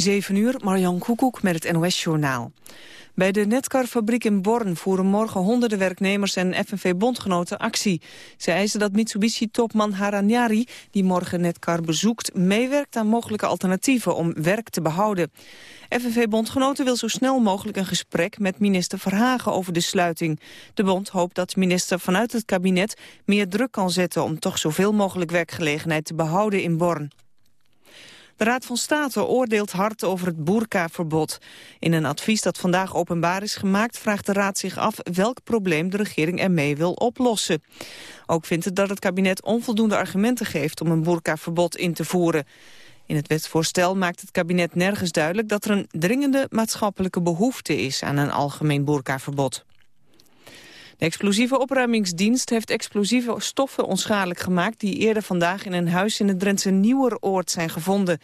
7 uur, Marjan Koekoek met het NOS-journaal. Bij de Netcar-fabriek in Born voeren morgen honderden werknemers en FNV-bondgenoten actie. Ze eisen dat Mitsubishi-topman Haranyari, die morgen Netcar bezoekt, meewerkt aan mogelijke alternatieven om werk te behouden. FNV-bondgenoten wil zo snel mogelijk een gesprek met minister Verhagen over de sluiting. De bond hoopt dat minister vanuit het kabinet meer druk kan zetten om toch zoveel mogelijk werkgelegenheid te behouden in Born. De Raad van State oordeelt hard over het boerkaverbod. In een advies dat vandaag openbaar is gemaakt... vraagt de Raad zich af welk probleem de regering ermee wil oplossen. Ook vindt het dat het kabinet onvoldoende argumenten geeft... om een boerkaverbod in te voeren. In het wetsvoorstel maakt het kabinet nergens duidelijk... dat er een dringende maatschappelijke behoefte is aan een algemeen boerkaverbod. De explosieve opruimingsdienst heeft explosieve stoffen onschadelijk gemaakt... die eerder vandaag in een huis in het Drentse Nieuweroord zijn gevonden.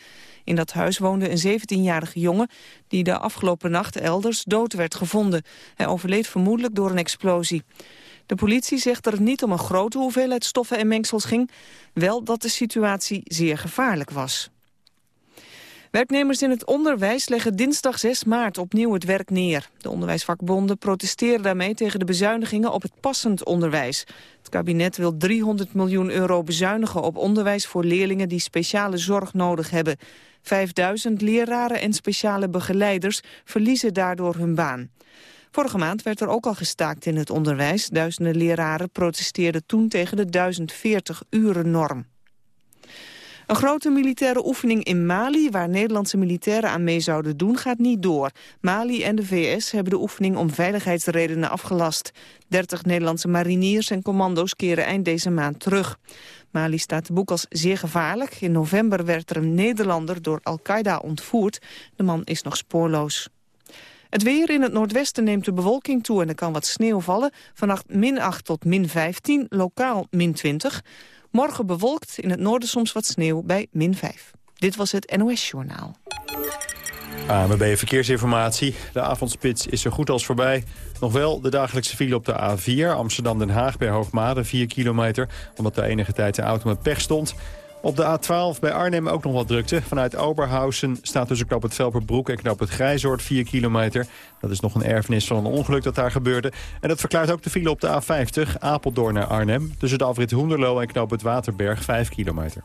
In dat huis woonde een 17-jarige jongen... die de afgelopen nacht elders dood werd gevonden. Hij overleed vermoedelijk door een explosie. De politie zegt dat het niet om een grote hoeveelheid stoffen en mengsels ging... wel dat de situatie zeer gevaarlijk was. Werknemers in het onderwijs leggen dinsdag 6 maart opnieuw het werk neer. De onderwijsvakbonden protesteren daarmee tegen de bezuinigingen op het passend onderwijs. Het kabinet wil 300 miljoen euro bezuinigen op onderwijs voor leerlingen die speciale zorg nodig hebben. 5000 leraren en speciale begeleiders verliezen daardoor hun baan. Vorige maand werd er ook al gestaakt in het onderwijs. Duizenden leraren protesteerden toen tegen de 1040 uren norm. Een grote militaire oefening in Mali, waar Nederlandse militairen aan mee zouden doen, gaat niet door. Mali en de VS hebben de oefening om veiligheidsredenen afgelast. 30 Nederlandse mariniers en commando's keren eind deze maand terug. Mali staat de boek als zeer gevaarlijk. In november werd er een Nederlander door Al-Qaeda ontvoerd. De man is nog spoorloos. Het weer in het noordwesten neemt de bewolking toe en er kan wat sneeuw vallen. Vannacht min 8 tot min 15, lokaal min 20. Morgen bewolkt, in het noorden soms wat sneeuw bij min 5. Dit was het NOS Journaal. AMB Verkeersinformatie. De avondspits is zo goed als voorbij. Nog wel de dagelijkse file op de A4 Amsterdam-Den Haag bij Hoogmade, 4 kilometer. Omdat de enige tijd de auto met pech stond. Op de A12 bij Arnhem ook nog wat drukte. Vanuit Oberhausen staat tussen knap het Velperbroek en knap het Grijzoord 4 kilometer. Dat is nog een erfenis van een ongeluk dat daar gebeurde. En dat verklaart ook de file op de A50 Apeldoorn naar Arnhem. Tussen de afrit Hoenderloo en knap het Waterberg 5 kilometer.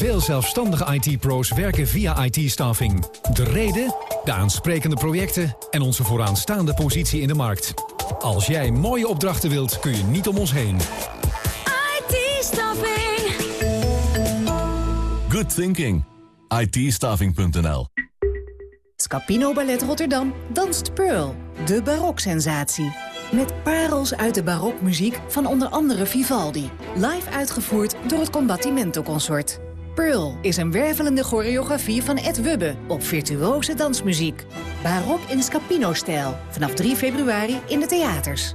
Veel zelfstandige IT-pro's werken via IT-staffing. De reden, de aansprekende projecten en onze vooraanstaande positie in de markt. Als jij mooie opdrachten wilt, kun je niet om ons heen. IT-staffing. Good thinking. it Scapino Ballet Rotterdam danst Pearl, de baroksensatie. Met parels uit de barokmuziek van onder andere Vivaldi. Live uitgevoerd door het Combattimento Consort. Pearl is een wervelende choreografie van Ed Wubbe op virtuose dansmuziek. Barok in Scapino-stijl. Vanaf 3 februari in de theaters.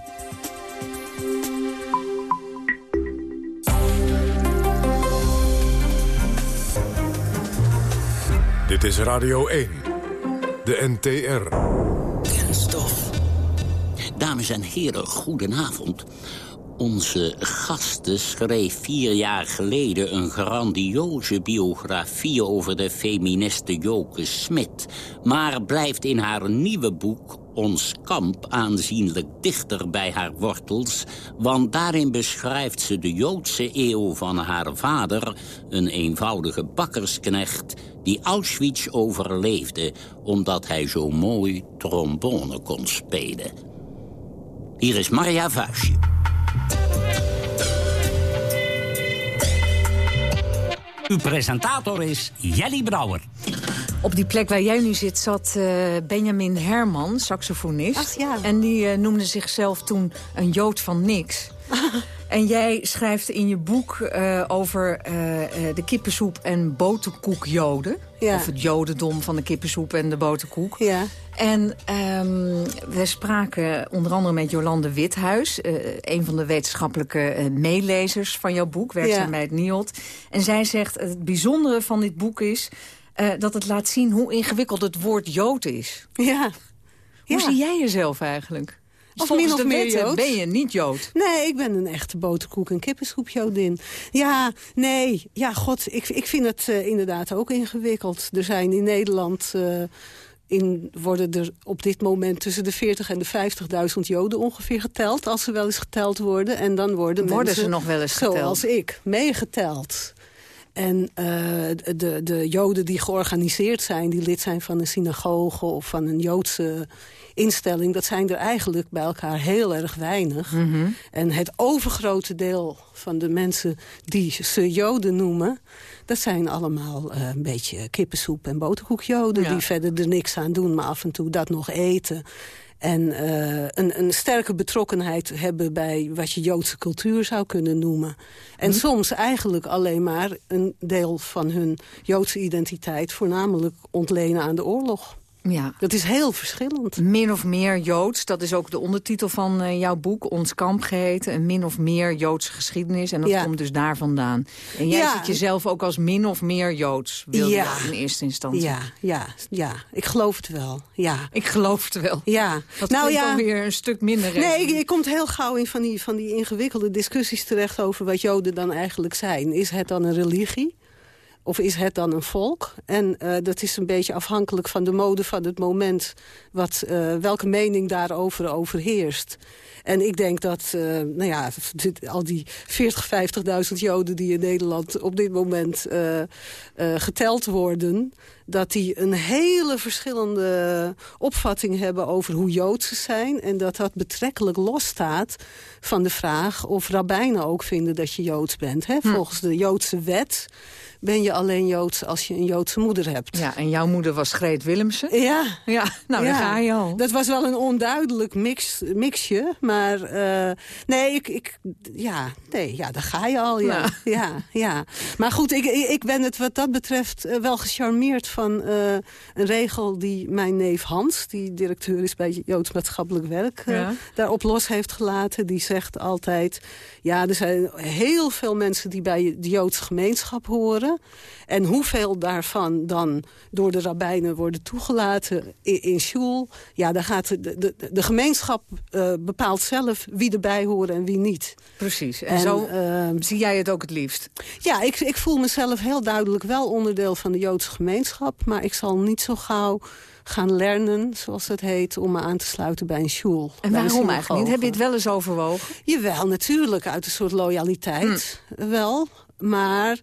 Dit is Radio 1, de NTR. Kenstof. Dames en heren, goedenavond. Onze gasten schreef vier jaar geleden een grandioze biografie over de feministe Joke Smit. Maar blijft in haar nieuwe boek ons kamp aanzienlijk dichter bij haar wortels... want daarin beschrijft ze de Joodse eeuw van haar vader... een eenvoudige bakkersknecht die Auschwitz overleefde... omdat hij zo mooi trombone kon spelen. Hier is Maria Vuistje. Uw presentator is Jelly Brouwer. Op die plek waar jij nu zit zat uh, Benjamin Herman, saxofonist. Ach, ja. En die uh, noemde zichzelf toen een Jood van niks. en jij schrijft in je boek uh, over de kippensoep en boterkoekjoden. Ja. Of het jodendom van de kippensoep en de boterkoek. Ja. En um, we spraken onder andere met Jolande Withuis... Een van de wetenschappelijke meelezers van jouw boek, werkzaam bij het NIOD. En zij zegt, het bijzondere van dit boek is... uh, dat het laat zien hoe ingewikkeld het woord Jood is. Ja. Hoe Ja. zie jij jezelf eigenlijk? Of Volgens min of meer ben je niet Jood. Nee, ik ben een echte boterkoek- en kippensoepjodin. Ja, nee, ja, god, ik, ik vind het eh, inderdaad ook ingewikkeld. Er zijn in Nederland... eh, in, worden er op dit moment tussen de 40 en de 50.000 Joden ongeveer geteld... als ze wel eens geteld worden. En dan worden, Worden mensen, ze nog wel eens geteld? Zoals ik, meegeteld. En eh, de, de Joden die georganiseerd zijn, die lid zijn van een synagoge... of van een Joodse instelling, dat zijn er eigenlijk bij elkaar heel erg weinig. Mhm. En het overgrote deel van de mensen die ze Joden noemen... dat zijn allemaal eh, een beetje kippensoep en boterkoekjoden... Ja. die verder er niks aan doen, maar af en toe dat nog eten... En eh, een, een sterke betrokkenheid hebben bij wat je Joodse cultuur zou kunnen noemen. En Mhm. soms eigenlijk alleen maar een deel van hun Joodse identiteit... voornamelijk ontlenen aan de oorlog. Ja. Dat is heel verschillend. Min of meer Joods, dat is ook de ondertitel van eh, jouw boek, Ons Kamp geheten. Een min of meer Joodse geschiedenis en dat Ja. komt dus daar vandaan. En jij Ja. ziet jezelf ook als min of meer Joods, wil Ja. je in eerste instantie. Ja, ja, ja. Ik geloof het wel. Ja. Ik geloof het wel. Ja. Dat nou ja. alweer een stuk minder Nee, ik, ik kom heel gauw in van die, van die ingewikkelde discussies terecht... over wat Joden dan eigenlijk zijn. Is het dan een religie? Of is het dan een volk? En eh, dat is een beetje afhankelijk van de mode van het moment... Wat, eh, welke mening daarover overheerst. En ik denk dat eh, nou ja, dit- al die 40, 50.000 Joden die in Nederland op dit moment geteld worden... dat die een hele verschillende opvatting hebben over hoe Joods ze zijn. En dat dat betrekkelijk losstaat van de vraag of rabbijnen ook vinden dat je Joods bent. Hè? Volgens de Joodse wet ben je alleen Joods als je een Joodse moeder hebt. Ja, en jouw moeder was Greet Willemsen. Ja. Ja, nou, daar ga je al. Dat was wel een onduidelijk mix, mixje. Maar eh, nee, ik, ik, ja, nee, ja, daar ga je al. Ja, Nou. ja, ja. Maar goed, ik, ik ik ben het wat dat betreft eh, wel gecharmeerd van eh, een regel die mijn neef Hans... die directeur is bij Joods Maatschappelijk Werk, eh, Ja. daarop los heeft gelaten. Die zegt altijd, ja, er zijn heel veel mensen die bij de Joodse gemeenschap horen. En hoeveel daarvan dan door de rabbijnen worden toegelaten in, in shul... ja, daar gaat de, de, de gemeenschap eh, bepaalt zelf wie erbij horen en wie niet. Precies. En, En, zo ehm, zie jij het ook het liefst. Ja, ik, ik voel mezelf heel duidelijk wel onderdeel van de Joodse gemeenschap... maar ik zal niet zo gauw gaan lernen, zoals het heet... om me aan te sluiten bij een shul. En waarom eigenlijk niet? Heb je het wel eens overwogen? Jawel, natuurlijk, uit een soort loyaliteit wel. Maar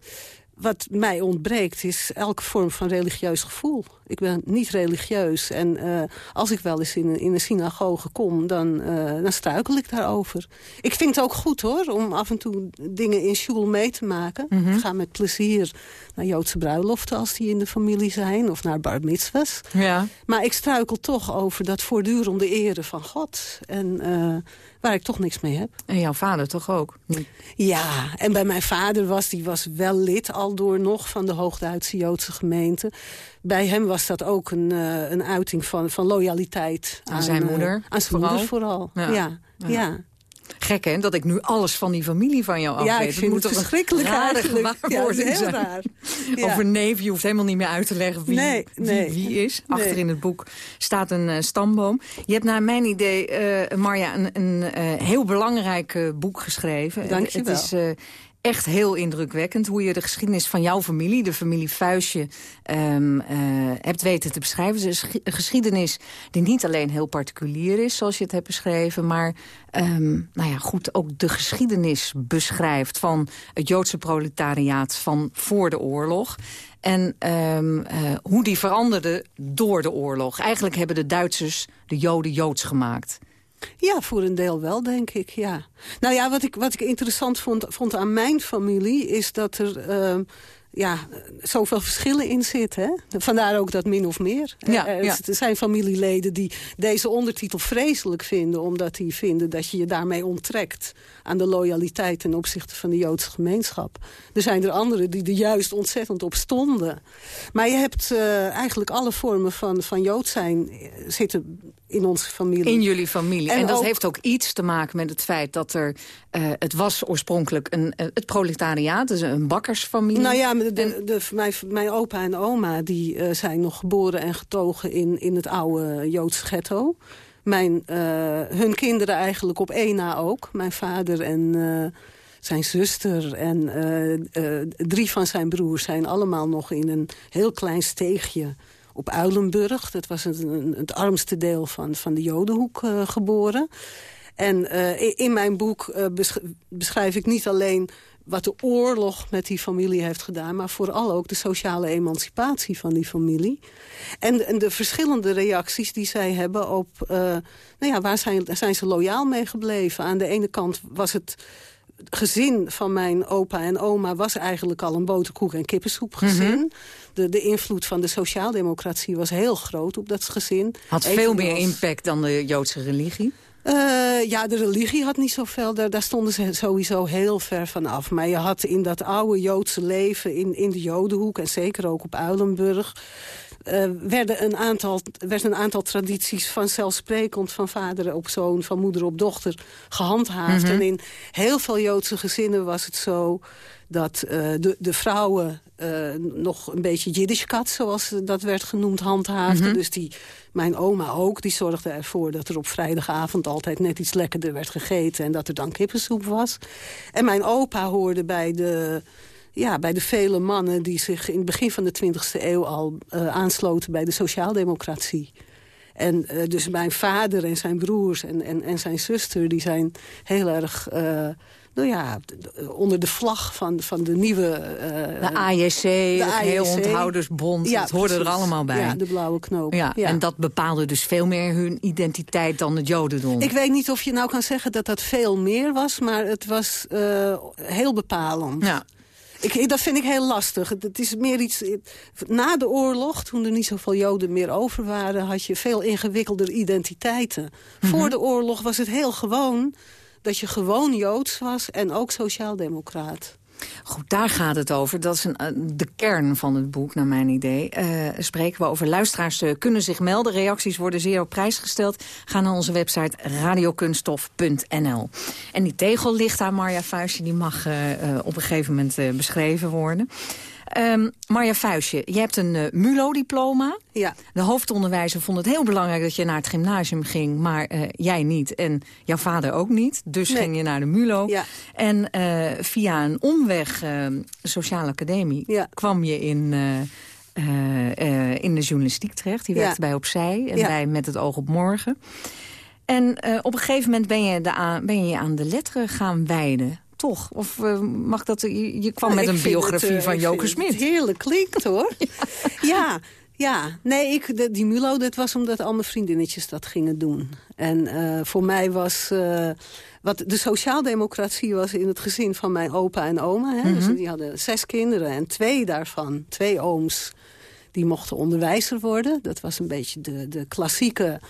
wat mij ontbreekt is elke vorm van religieus gevoel. Ik ben niet religieus. En eh, als ik wel eens in een, in een synagoge kom, dan, eh, dan struikel ik daarover. Ik vind het ook goed hoor, om af en toe dingen in shul mee te maken. Ik ga met plezier naar Joodse bruiloften als die in de familie zijn. Of naar bar mitzvahs. Ja. Maar ik struikel toch over dat voortdurende eren van God. En eh, waar ik toch niks mee heb. En jouw vader toch ook? Ja, en bij mijn vader was, die was wel lid al door nog van de Hoogduitse Joodse gemeente. Bij hem was dat ook een, eh, een uiting van, van loyaliteit. Aan zijn eh, moeder Aan zijn vooral? moeder vooral, Ja. ja. Gek hè, dat ik nu alles van die familie van jou af Ja, weet. ik vind moet het verschrikkelijk eigenlijk. Ja, dat is heel zijn. raar. Ja. Over neef, je hoeft helemaal niet meer uit te leggen wie, Nee, nee. wie, wie is. Achter in het boek staat een eh, stamboom. Je hebt naar mijn idee, Marja, een, een heel belangrijk boek geschreven. Dank je Het wel. is eh, echt heel indrukwekkend hoe je de geschiedenis van jouw familie, de familie Vuistje, ehm, eh, hebt weten te beschrijven. Is een geschiedenis die niet alleen heel particulier is, zoals je het hebt beschreven, maar ehm, nou ja, goed, ook de geschiedenis beschrijft van het Joodse proletariaat van voor de oorlog. En ehm, eh, hoe die veranderde door de oorlog. Eigenlijk hebben de Duitsers de Joden Joods gemaakt. Ja, voor een deel wel, denk ik, ja. Nou ja, wat ik, wat ik interessant vond, vond aan mijn familie... is dat er... Uh, ja, zoveel verschillen in zitten. Hè? Vandaar ook dat min of meer. Ja, er, ja. er zijn familieleden die deze ondertitel vreselijk vinden... omdat die vinden dat je je daarmee onttrekt aan de loyaliteit... ten opzichte van de Joodse gemeenschap. Er zijn er anderen die er juist ontzettend op stonden. Maar je hebt uh, eigenlijk alle vormen van, van Jood zijn zitten in onze familie. In jullie familie. En, En dat ook- heeft ook iets te maken met het feit dat er... eh, het was oorspronkelijk een, eh, het proletariaat, dus een bakkersfamilie. Nou ja, de, de, de- mijn, mijn opa en oma die, eh, zijn nog geboren en getogen in, in het oude Joodse ghetto. Mijn, hun kinderen eigenlijk op één na ook. Mijn vader en zijn zuster en drie van zijn broers zijn allemaal nog in een heel klein steegje op Uilenburg. Dat was een, het armste deel van, van de Jodenhoek eh, geboren. En eh, in- mijn boek eh, besch- beschrijf ik niet alleen wat de oorlog met die familie heeft gedaan... maar vooral ook de sociale emancipatie van die familie. En, en de verschillende reacties die zij hebben op... nou ja, waar zijn, zijn ze loyaal mee gebleven? Aan de ene kant was het gezin van mijn opa en oma... was eigenlijk al een boterkoek- en kippensoep gezin. Mhm. De, de invloed van de sociaaldemocratie was heel groot op dat gezin. Had veel meer impact dan de Joodse religie. eh, ja, de religie had niet zoveel. Daar, daar stonden ze sowieso heel ver van af. Maar je had in dat oude Joodse leven in, in de Jodenhoek... en zeker ook op Uilenburg... eh, werden een aantal, werd een aantal tradities vanzelfsprekend... van vader op zoon, van moeder op dochter gehandhaafd. Mhm. En in heel veel Joodse gezinnen was het zo dat eh, de, de vrouwen eh, nog een beetje Jiddishkat, zoals dat werd genoemd, handhaafden. Mhm. Dus die, mijn oma ook, die zorgde ervoor dat er op vrijdagavond altijd net iets lekkerder werd gegeten en dat er dan kippensoep was. En mijn opa hoorde bij de, ja, bij de vele mannen die zich in het begin van de 20e eeuw al eh, aansloten bij de sociaaldemocratie. En dus mijn vader en zijn broers en, en, en zijn zuster... die zijn heel erg nou ja, onder de vlag van, van de nieuwe... eh, De AJC, de het heel onthoudersbond, Ja, het hoorde er allemaal bij. Ja, de blauwe knoop. Ja, En dat bepaalde dus veel meer hun identiteit dan het jodendom. Ik weet niet of je nou kan zeggen dat dat veel meer was... maar het was eh, heel bepalend. Ja. Ik, dat vind ik heel lastig. Het, is meer iets... Na de oorlog, toen er niet zoveel Joden meer over waren... had je veel ingewikkelder identiteiten. Voor de oorlog was het heel gewoon dat je gewoon Joods was... en ook sociaaldemocraat. Goed, daar gaat het over. Dat is een, eh, de kern van het boek, naar mijn idee. Eh, spreken we over luisteraars eh, kunnen zich melden. Reacties worden zeer op prijs gesteld. Ga naar onze website radiokunststof.nl. En die tegel ligt aan Marja Vuistje. Die mag op een gegeven moment beschreven worden. Ehm, Marja Vuistje, je hebt een eh, MULO-diploma. Ja. De hoofdonderwijzer vond het heel belangrijk dat je naar het gymnasium ging... maar eh, jij niet en jouw vader ook niet. Dus Nee. ging je naar de MULO. Ja. En eh, via een omweg, eh, sociale academie, Ja. kwam je in, in de journalistiek terecht. Die Ja. werkte bij Opzij en bij Met het oog op morgen. En op een gegeven moment ben je, de aan, ben je je aan de letteren gaan wijden. Toch? Of eh, mag dat... Je, je kwam Nou, met een biografie het, eh, van Joke Smit. heerlijk klinkt, hoor. ja. ja, Nee, ik, de- die Mulo, dat was omdat al mijn vriendinnetjes dat gingen doen. En eh, voor mij was... wat de sociaaldemocratie was in het gezin van mijn opa en oma. Hè? Dus Mhm. die hadden zes kinderen en twee daarvan, twee ooms... die mochten onderwijzer worden. Dat was een beetje de, de klassieke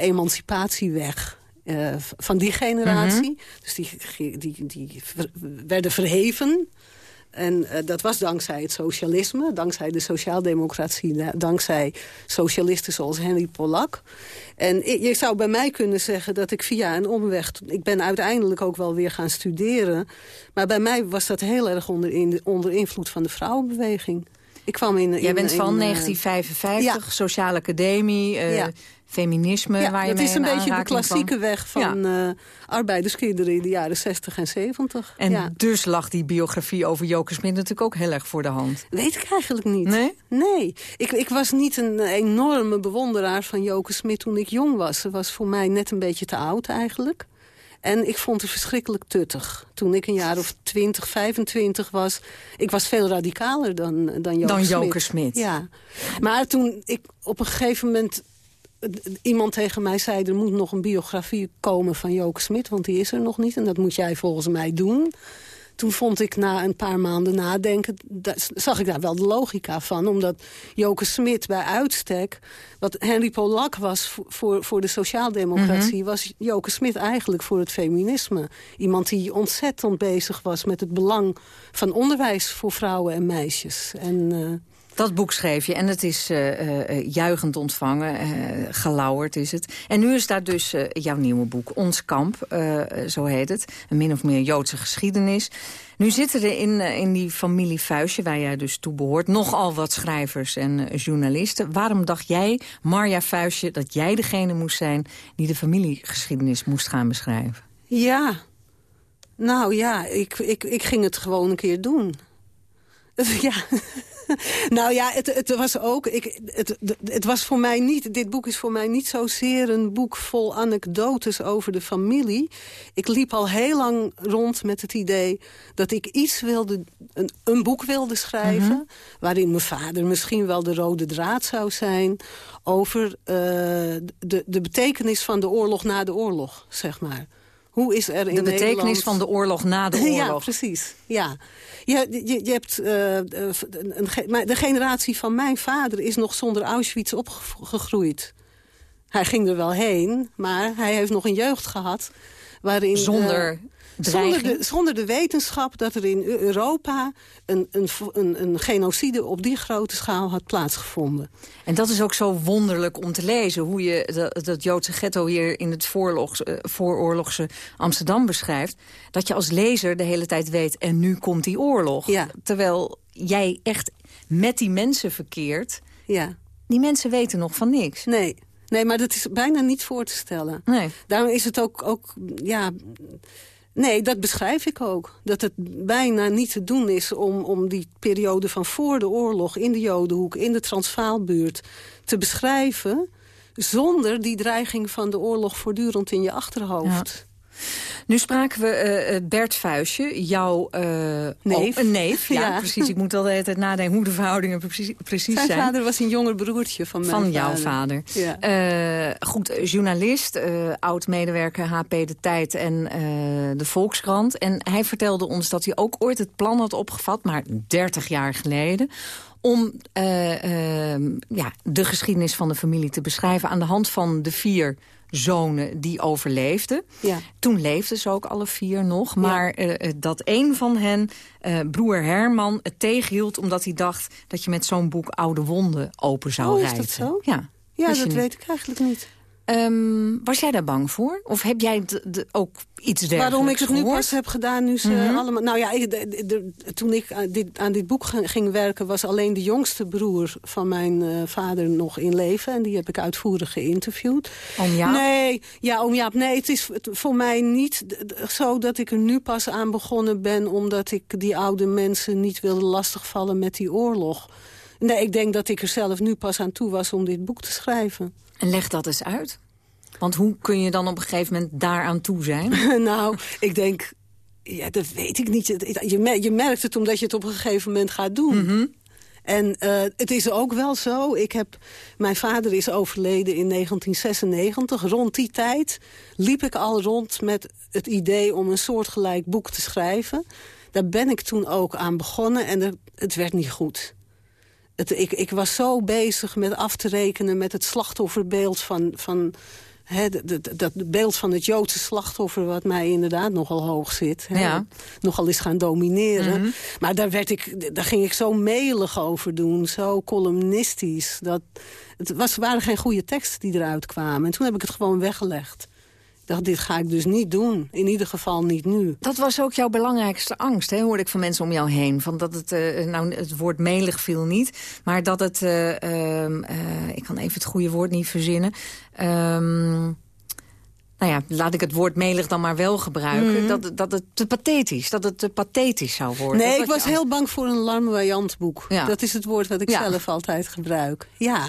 emancipatieweg... eh, van die generatie. Mhm. Dus die, die, die ver- werden verheven. En eh, dat was dankzij het socialisme, dankzij de sociaaldemocratie... da- dankzij socialisten zoals Henry Pollack. En je zou bij mij kunnen zeggen dat ik via een omweg... ik ben uiteindelijk ook wel weer gaan studeren... maar bij mij was dat heel erg onder, in, onder invloed van de vrouwenbeweging. Ik kwam in... Jij in- bent van in, eh, 1955, sociale academie, Ja. Feminisme... ja, waar je dat mee is een beetje de kwam. klassieke weg van eh, arbeiderskinderen in de jaren 60 en 70. En ja. dus lag die biografie over Joke Smit natuurlijk ook heel erg voor de hand. Weet ik eigenlijk niet. Nee? Nee. Ik, ik was niet een enorme bewonderaar van Joke Smit toen ik jong was. Ze was voor mij net een beetje te oud eigenlijk. En ik vond het verschrikkelijk tuttig. Toen ik een jaar of 20, 25 was... ik was veel radicaler dan, dan Joke Dan Smit. Joke Smit. Ja. Maar toen ik op een gegeven moment iemand tegen mij zei... er moet nog een biografie komen van Joke Smit, want die is er nog niet. En dat moet jij volgens mij doen toen vond ik na een paar maanden nadenken... zag ik daar wel de logica van. Omdat Joke Smit bij uitstek... wat Henry Polak was voor, voor de sociaaldemocratie... Mhm. was Joke Smit eigenlijk voor het feminisme. Iemand die ontzettend bezig was met het belang van onderwijs... voor vrouwen en meisjes. En... Uh, dat boek schreef je en het is uh, juichend ontvangen. Uh, gelauwerd is het. En nu is daar dus jouw nieuwe boek, Ons Kamp, zo heet het. Een min of meer Joodse geschiedenis. Nu zitten er in, in die familie Vuistje, waar jij dus toe behoort... nogal wat schrijvers en journalisten. Waarom dacht jij, Marja Vuistje, dat jij degene moest zijn... die de familiegeschiedenis moest gaan beschrijven? Ja, nou ja, ik, ik, ik ging het gewoon een keer doen. Ja, nou ja, het, het was ook... Ik, het, het was voor mij niet... Dit boek is voor mij niet zozeer een boek vol anekdotes over de familie. Ik liep al heel lang rond met het idee dat ik iets wilde... Een, een boek wilde schrijven... Mhm. waarin mijn vader misschien wel de rode draad zou zijn... over uh, de, de betekenis van de oorlog na de oorlog, zeg maar. Hoe is er in De betekenis van de oorlog na de oorlog. Ja, precies. Ja. Je, je, je hebt, uh, een, de generatie van mijn vader is nog zonder Auschwitz opgegroeid. Hij ging er wel heen, maar hij heeft nog een jeugd gehad... waarin... Zonder... Uh, zonder de, zonder de, wetenschap dat er in Europa een, een, een, een, genocide op die grote schaal had plaatsgevonden. En dat is ook zo wonderlijk om te lezen. Hoe je dat, dat Joodse ghetto hier in het voorlogs, uh, vooroorlogse Amsterdam beschrijft. Dat je als lezer de hele tijd weet, en nu komt die oorlog. Ja. Terwijl jij echt met die mensen verkeert. Ja. Die mensen weten nog van niks. Nee. Nee, maar dat is bijna niet voor te stellen. Nee. Daarom is het ook, ook ja, Nee, dat beschrijf ik ook. Dat het bijna niet te doen is om, om die periode van voor de oorlog... in de Jodenhoek, in de Transvaalbuurt te beschrijven... zonder die dreiging van de oorlog voortdurend in je achterhoofd. Nu spraken we uh, Bert Vuistje, jouw uh, neef. een neef. Ja, precies. Ik moet al de hele tijd nadenken hoe de verhoudingen precies, precies zijn. Zijn vader was een jonger broertje van mijn Van jouw vader. Ja. Uh, goed, journalist, oud-medewerker HP De Tijd en de Volkskrant. En hij vertelde ons dat hij ook ooit het plan had opgevat, maar 30 jaar geleden om ja, de geschiedenis van de familie te beschrijven... aan de hand van de vier zonen die overleefden. Ja. Toen leefden ze ook alle vier nog. Maar uh, dat een van hen, uh, broer Herman, het tegenhield... omdat hij dacht dat je met zo'n boek oude wonden open zou oh, rijden. is dat zo? Ja, ja dat weet ik eigenlijk niet. Um, was jij daar bang voor? Of heb jij ook iets dergelijks Waarom ik het gehoord? nu pas heb gedaan, nu ze Mhm. allemaal... Nou ja, ik, de, de, toen ik aan dit, aan dit boek ging, ging werken... was alleen de jongste broer van mijn uh, vader nog in leven. En die heb ik uitvoerig geïnterviewd. Jaap? Nee, ja, oom Jaap, nee, het is voor mij niet zo dat ik er nu pas aan begonnen ben... omdat ik die oude mensen niet wilde lastigvallen met die oorlog. Nee, ik denk dat ik er zelf nu pas aan toe was om dit boek te schrijven. En leg dat eens uit. Want hoe kun je dan op een gegeven moment daaraan toe zijn? nou, ik denk... Ja, dat weet ik niet. Je, je merkt het omdat je het op een gegeven moment gaat doen. Mm -hmm. En uh, het is ook wel zo. Ik heb, mijn vader is overleden in 1996. Rond die tijd liep ik al rond met het idee om een soortgelijk boek te schrijven. Daar ben ik toen ook aan begonnen en er, het werd niet goed. Het, ik, ik was zo bezig met af te rekenen met het slachtofferbeeld van... van He, dat beeld van het Joodse slachtoffer wat mij inderdaad nogal hoog zit. He, ja. Nogal is gaan domineren. Mm -hmm. Maar daar, werd ik, daar ging ik zo melig over doen. Zo columnistisch. Dat, het was, waren geen goede teksten die eruit kwamen. En toen heb ik het gewoon weggelegd. Dacht, dit ga ik dus niet doen. In ieder geval niet nu. Dat was ook jouw belangrijkste angst, hè? hoorde ik van mensen om jou heen. Van dat het, uh, nou, het woord melig viel niet, maar dat het... Uh, uh, ik kan even het goede woord niet verzinnen. Ehm, nou ja, laat ik het woord melig dan maar wel gebruiken. Mhm. Mm. Dat, dat het te pathetisch, dat het te pathetisch zou worden. Nee, dat ik was heel bang voor een larmoyant boek. Ja. Dat is het woord wat ik Ja. zelf altijd gebruik. Ja.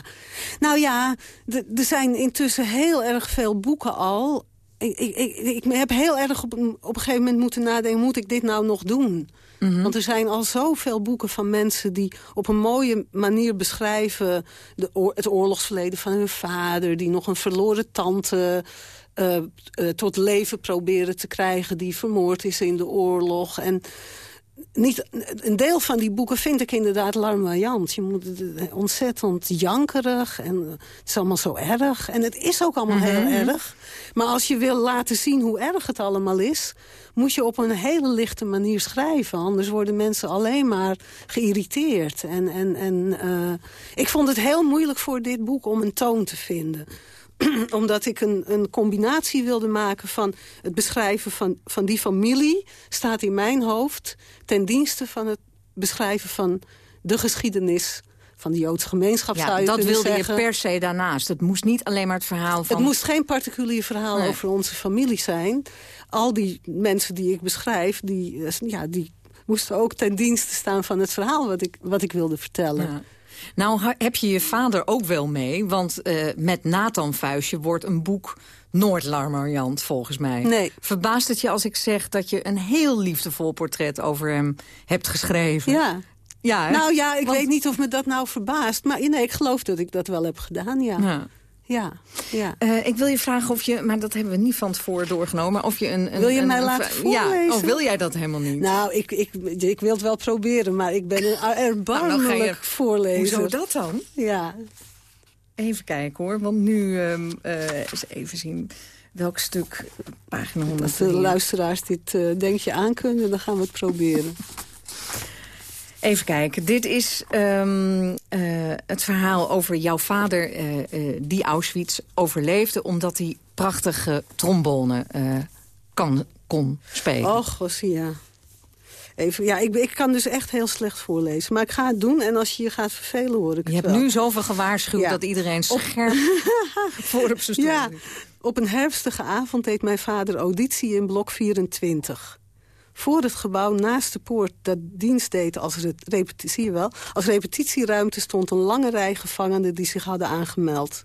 Nou ja, er zijn intussen heel erg veel boeken al ik, ik, ik, ik heb heel erg op, een- op een gegeven moment moeten nadenken... moet ik dit nou nog doen? Mhm. Want er zijn al zoveel boeken van mensen die op een mooie manier beschrijven... De, oor- het oorlogsverleden van hun vader... die nog een verloren tante eh, eh, tot leven proberen te krijgen... die vermoord is in de oorlog. En niet, een deel van die boeken vind ik inderdaad larmoyant. Je moet eh, ontzettend jankerig en eh, het is allemaal zo erg. En het is ook allemaal heel Mhm. erg. Maar als je wil laten zien hoe erg het allemaal is... moet je op een hele lichte manier schrijven. Anders worden mensen alleen maar geïrriteerd. En, en, en, eh, ik vond het heel moeilijk voor dit boek om een toon te vinden omdat ik een, een combinatie wilde maken van het beschrijven van, van die familie... staat in mijn hoofd ten dienste van het beschrijven van de geschiedenis... van de Joodse gemeenschap, zou Ja, je dat wilde zeggen. je per se daarnaast. Het moest niet alleen maar het verhaal van... Het moest geen particulier verhaal Nee. over onze familie zijn. Al die mensen die ik beschrijf, die, eh, ja, die moesten ook ten dienste staan van het verhaal... wat ik, wat ik wilde vertellen. Ja. Nou heb je je vader ook wel mee, want eh, met Nathan Vuistje wordt een boek nooit larmoyant volgens mij. Nee. Verbaast het je als ik zeg dat je een heel liefdevol portret over hem hebt geschreven? Ja. Ja, hè? Nou ja, ik Want- weet niet of me dat nou verbaast. Maar nee, ik geloof dat ik dat wel heb gedaan, ja. Ja. Ja, ja. Eh, ik wil je vragen of je, maar dat hebben we niet van tevoren doorgenomen, of je een... een Wil je een- mij een- laten Ja, voorlezen? of wil jij dat helemaal niet? Nou, ik, ik, ik wil het wel proberen, maar ik ben een erbarmelijk Nou, dan ga je- voorlezer. Hoezo dat dan? Ja. Even kijken hoor, want nu eh, eens even zien welk stuk, pagina Als 100. de luisteraars dit eh denkje aankunnen, dan gaan we het proberen. Even kijken, dit is ehm, eh, het verhaal over jouw vader eh, eh, die Auschwitz overleefde... omdat hij prachtige trombone kan, kon spelen. Och, ja. Even, ja, ik, ik kan dus echt heel slecht voorlezen. Maar ik ga het doen en als je je gaat vervelen hoor ik je hebt wel. nu zoveel gewaarschuwd Ja. dat iedereen scherp voor op zijn stoel Ja, op een herfstige avond deed mijn vader auditie in blok 24. Voor het gebouw naast de poort dat dienst deed als, re- repetitie, wel, als repetitieruimte stond een lange rij gevangenen die zich hadden aangemeld.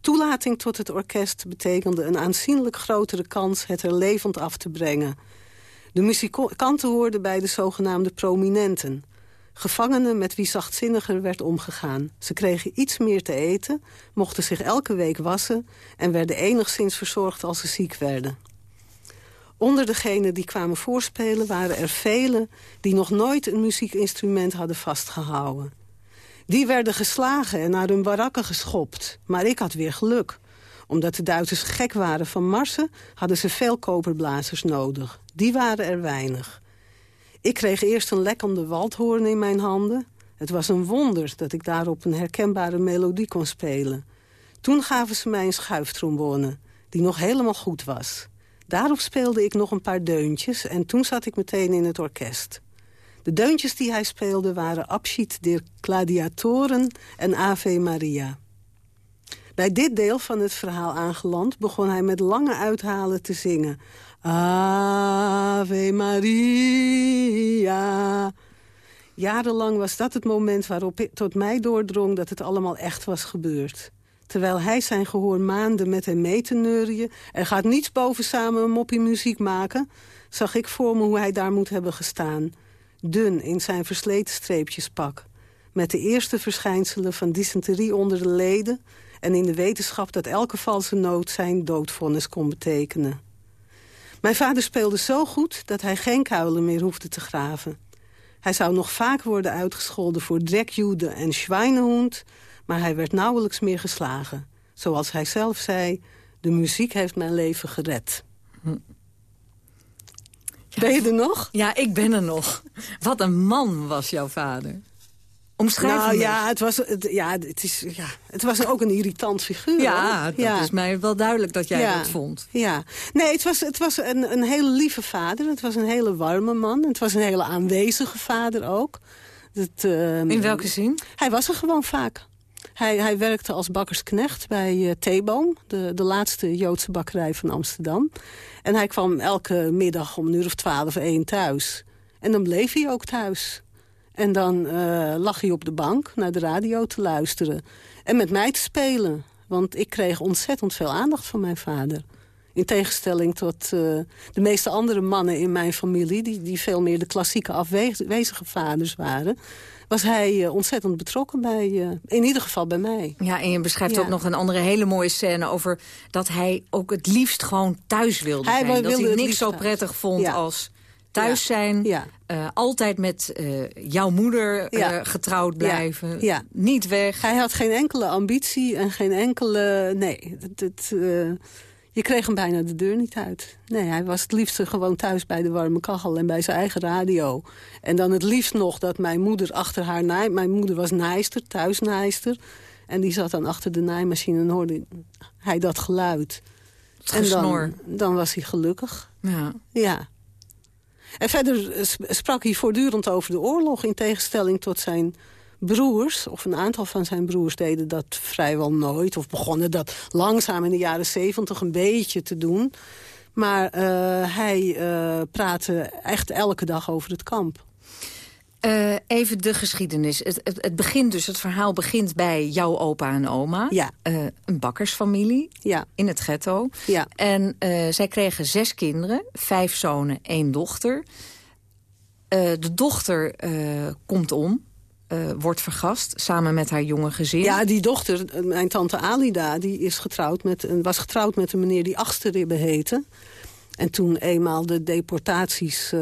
Toelating tot het orkest betekende een aanzienlijk grotere kans het er levend af te brengen. De muzikanten hoorden bij de zogenaamde prominenten. Gevangenen met wie zachtzinniger werd omgegaan. Ze kregen iets meer te eten, mochten zich elke week wassen... en werden enigszins verzorgd als ze ziek werden. Onder degenen die kwamen voorspelen waren er velen... die nog nooit een muziekinstrument hadden vastgehouden. Die werden geslagen en naar hun barakken geschopt. Maar ik had weer geluk. Omdat de Duitsers gek waren van marsen... hadden ze veel koperblazers nodig. Die waren er weinig. Ik kreeg eerst een lekkende waldhoorn in mijn handen. Het was een wonder dat ik daarop een herkenbare melodie kon spelen. Toen gaven ze mij een schuiftrombone, die nog helemaal goed was. Daarop speelde ik nog een paar deuntjes en toen zat ik meteen in het orkest. De deuntjes die hij speelde waren Abschied der Gladiatoren en Ave Maria. Bij dit deel van het verhaal aangeland begon hij met lange uithalen te zingen. Ave Maria. Jarenlang was dat het moment waarop tot mij doordrong dat het allemaal echt was gebeurd. Terwijl hij zijn gehoor maande met hem mee te neurien... er gaat niets boven samen een moppie muziek maken... zag ik voor me hoe hij daar moet hebben gestaan. Dun in zijn versleten streepjespak. Met de eerste verschijnselen van dysenterie onder de leden... en in de wetenschap dat elke valse noot zijn doodvonnis kon betekenen. Mijn vader speelde zo goed dat hij geen kuilen meer hoefde te graven. Hij zou nog vaak worden uitgescholden voor drekjude en schweinehond... maar hij werd nauwelijks meer geslagen. Zoals hij zelf zei, de muziek heeft mijn leven gered. Ben je er nog? Ja, ik ben er nog. Wat een man was jouw vader. Omschrijf nou hem ja het, was, het, ja, het, is, ja, het was ook een irritant figuur. Ja, hoor. dat is mij wel duidelijk dat jij Ja. dat vond. Ja, nee, het was, het was een, een hele lieve vader. Het was een hele warme man. Het was een hele aanwezige vader ook. Ehm, In welke zin? Hij was er gewoon vaak. Hij, hij werkte als bakkersknecht bij eh Theeboom, de, de laatste Joodse bakkerij van Amsterdam. En hij kwam elke middag om een uur of twaalf, één thuis. En dan bleef hij ook thuis. En dan eh, lag hij op de bank naar de radio te luisteren. En met mij te spelen. Want ik kreeg ontzettend veel aandacht van mijn vader. In tegenstelling tot uh, de meeste andere mannen in mijn familie... die, die veel meer de klassieke afwezige vaders waren was hij uh, ontzettend betrokken bij, uh, in ieder geval bij mij. Ja, en je beschrijft ja. ook nog een andere hele mooie scène over dat hij ook het liefst gewoon thuis wilde hij zijn. Dat hij niks zo prettig vond ja. als thuis zijn, ja. Uh, altijd met uh, jouw moeder uh, getrouwd blijven, ja. niet weg. Hij had geen enkele ambitie en geen enkele... Nee, het, het, je kreeg hem bijna de deur niet uit. Nee, hij was het liefste gewoon thuis bij de warme kachel en bij zijn eigen radio. En dan het liefst nog dat mijn moeder achter haar naai... Mijn moeder was naaister, thuisnaaister. En die zat dan achter de naaimachine en hoorde hij dat geluid. Het en dan, dan was hij gelukkig. Ja. Ja. En verder sprak hij voortdurend over de oorlog... in tegenstelling tot zijn broers, of een aantal van zijn broers deden dat vrijwel nooit. Of begonnen dat langzaam in de jaren zeventig een beetje te doen. Maar uh, hij uh, praatte echt elke dag over het kamp. Uh, even de geschiedenis. Het, het, het, begint dus, het verhaal begint bij jouw opa en oma. Ja. een bakkersfamilie ja. in het ghetto. Ja. En zij kregen zes kinderen, vijf zonen, één dochter. de dochter komt om uh, wordt vergast, samen met haar jonge gezin. Ja, die dochter, mijn tante Alida, die is getrouwd met, was getrouwd met een meneer die Achterribbe heette. En toen eenmaal de deportaties uh,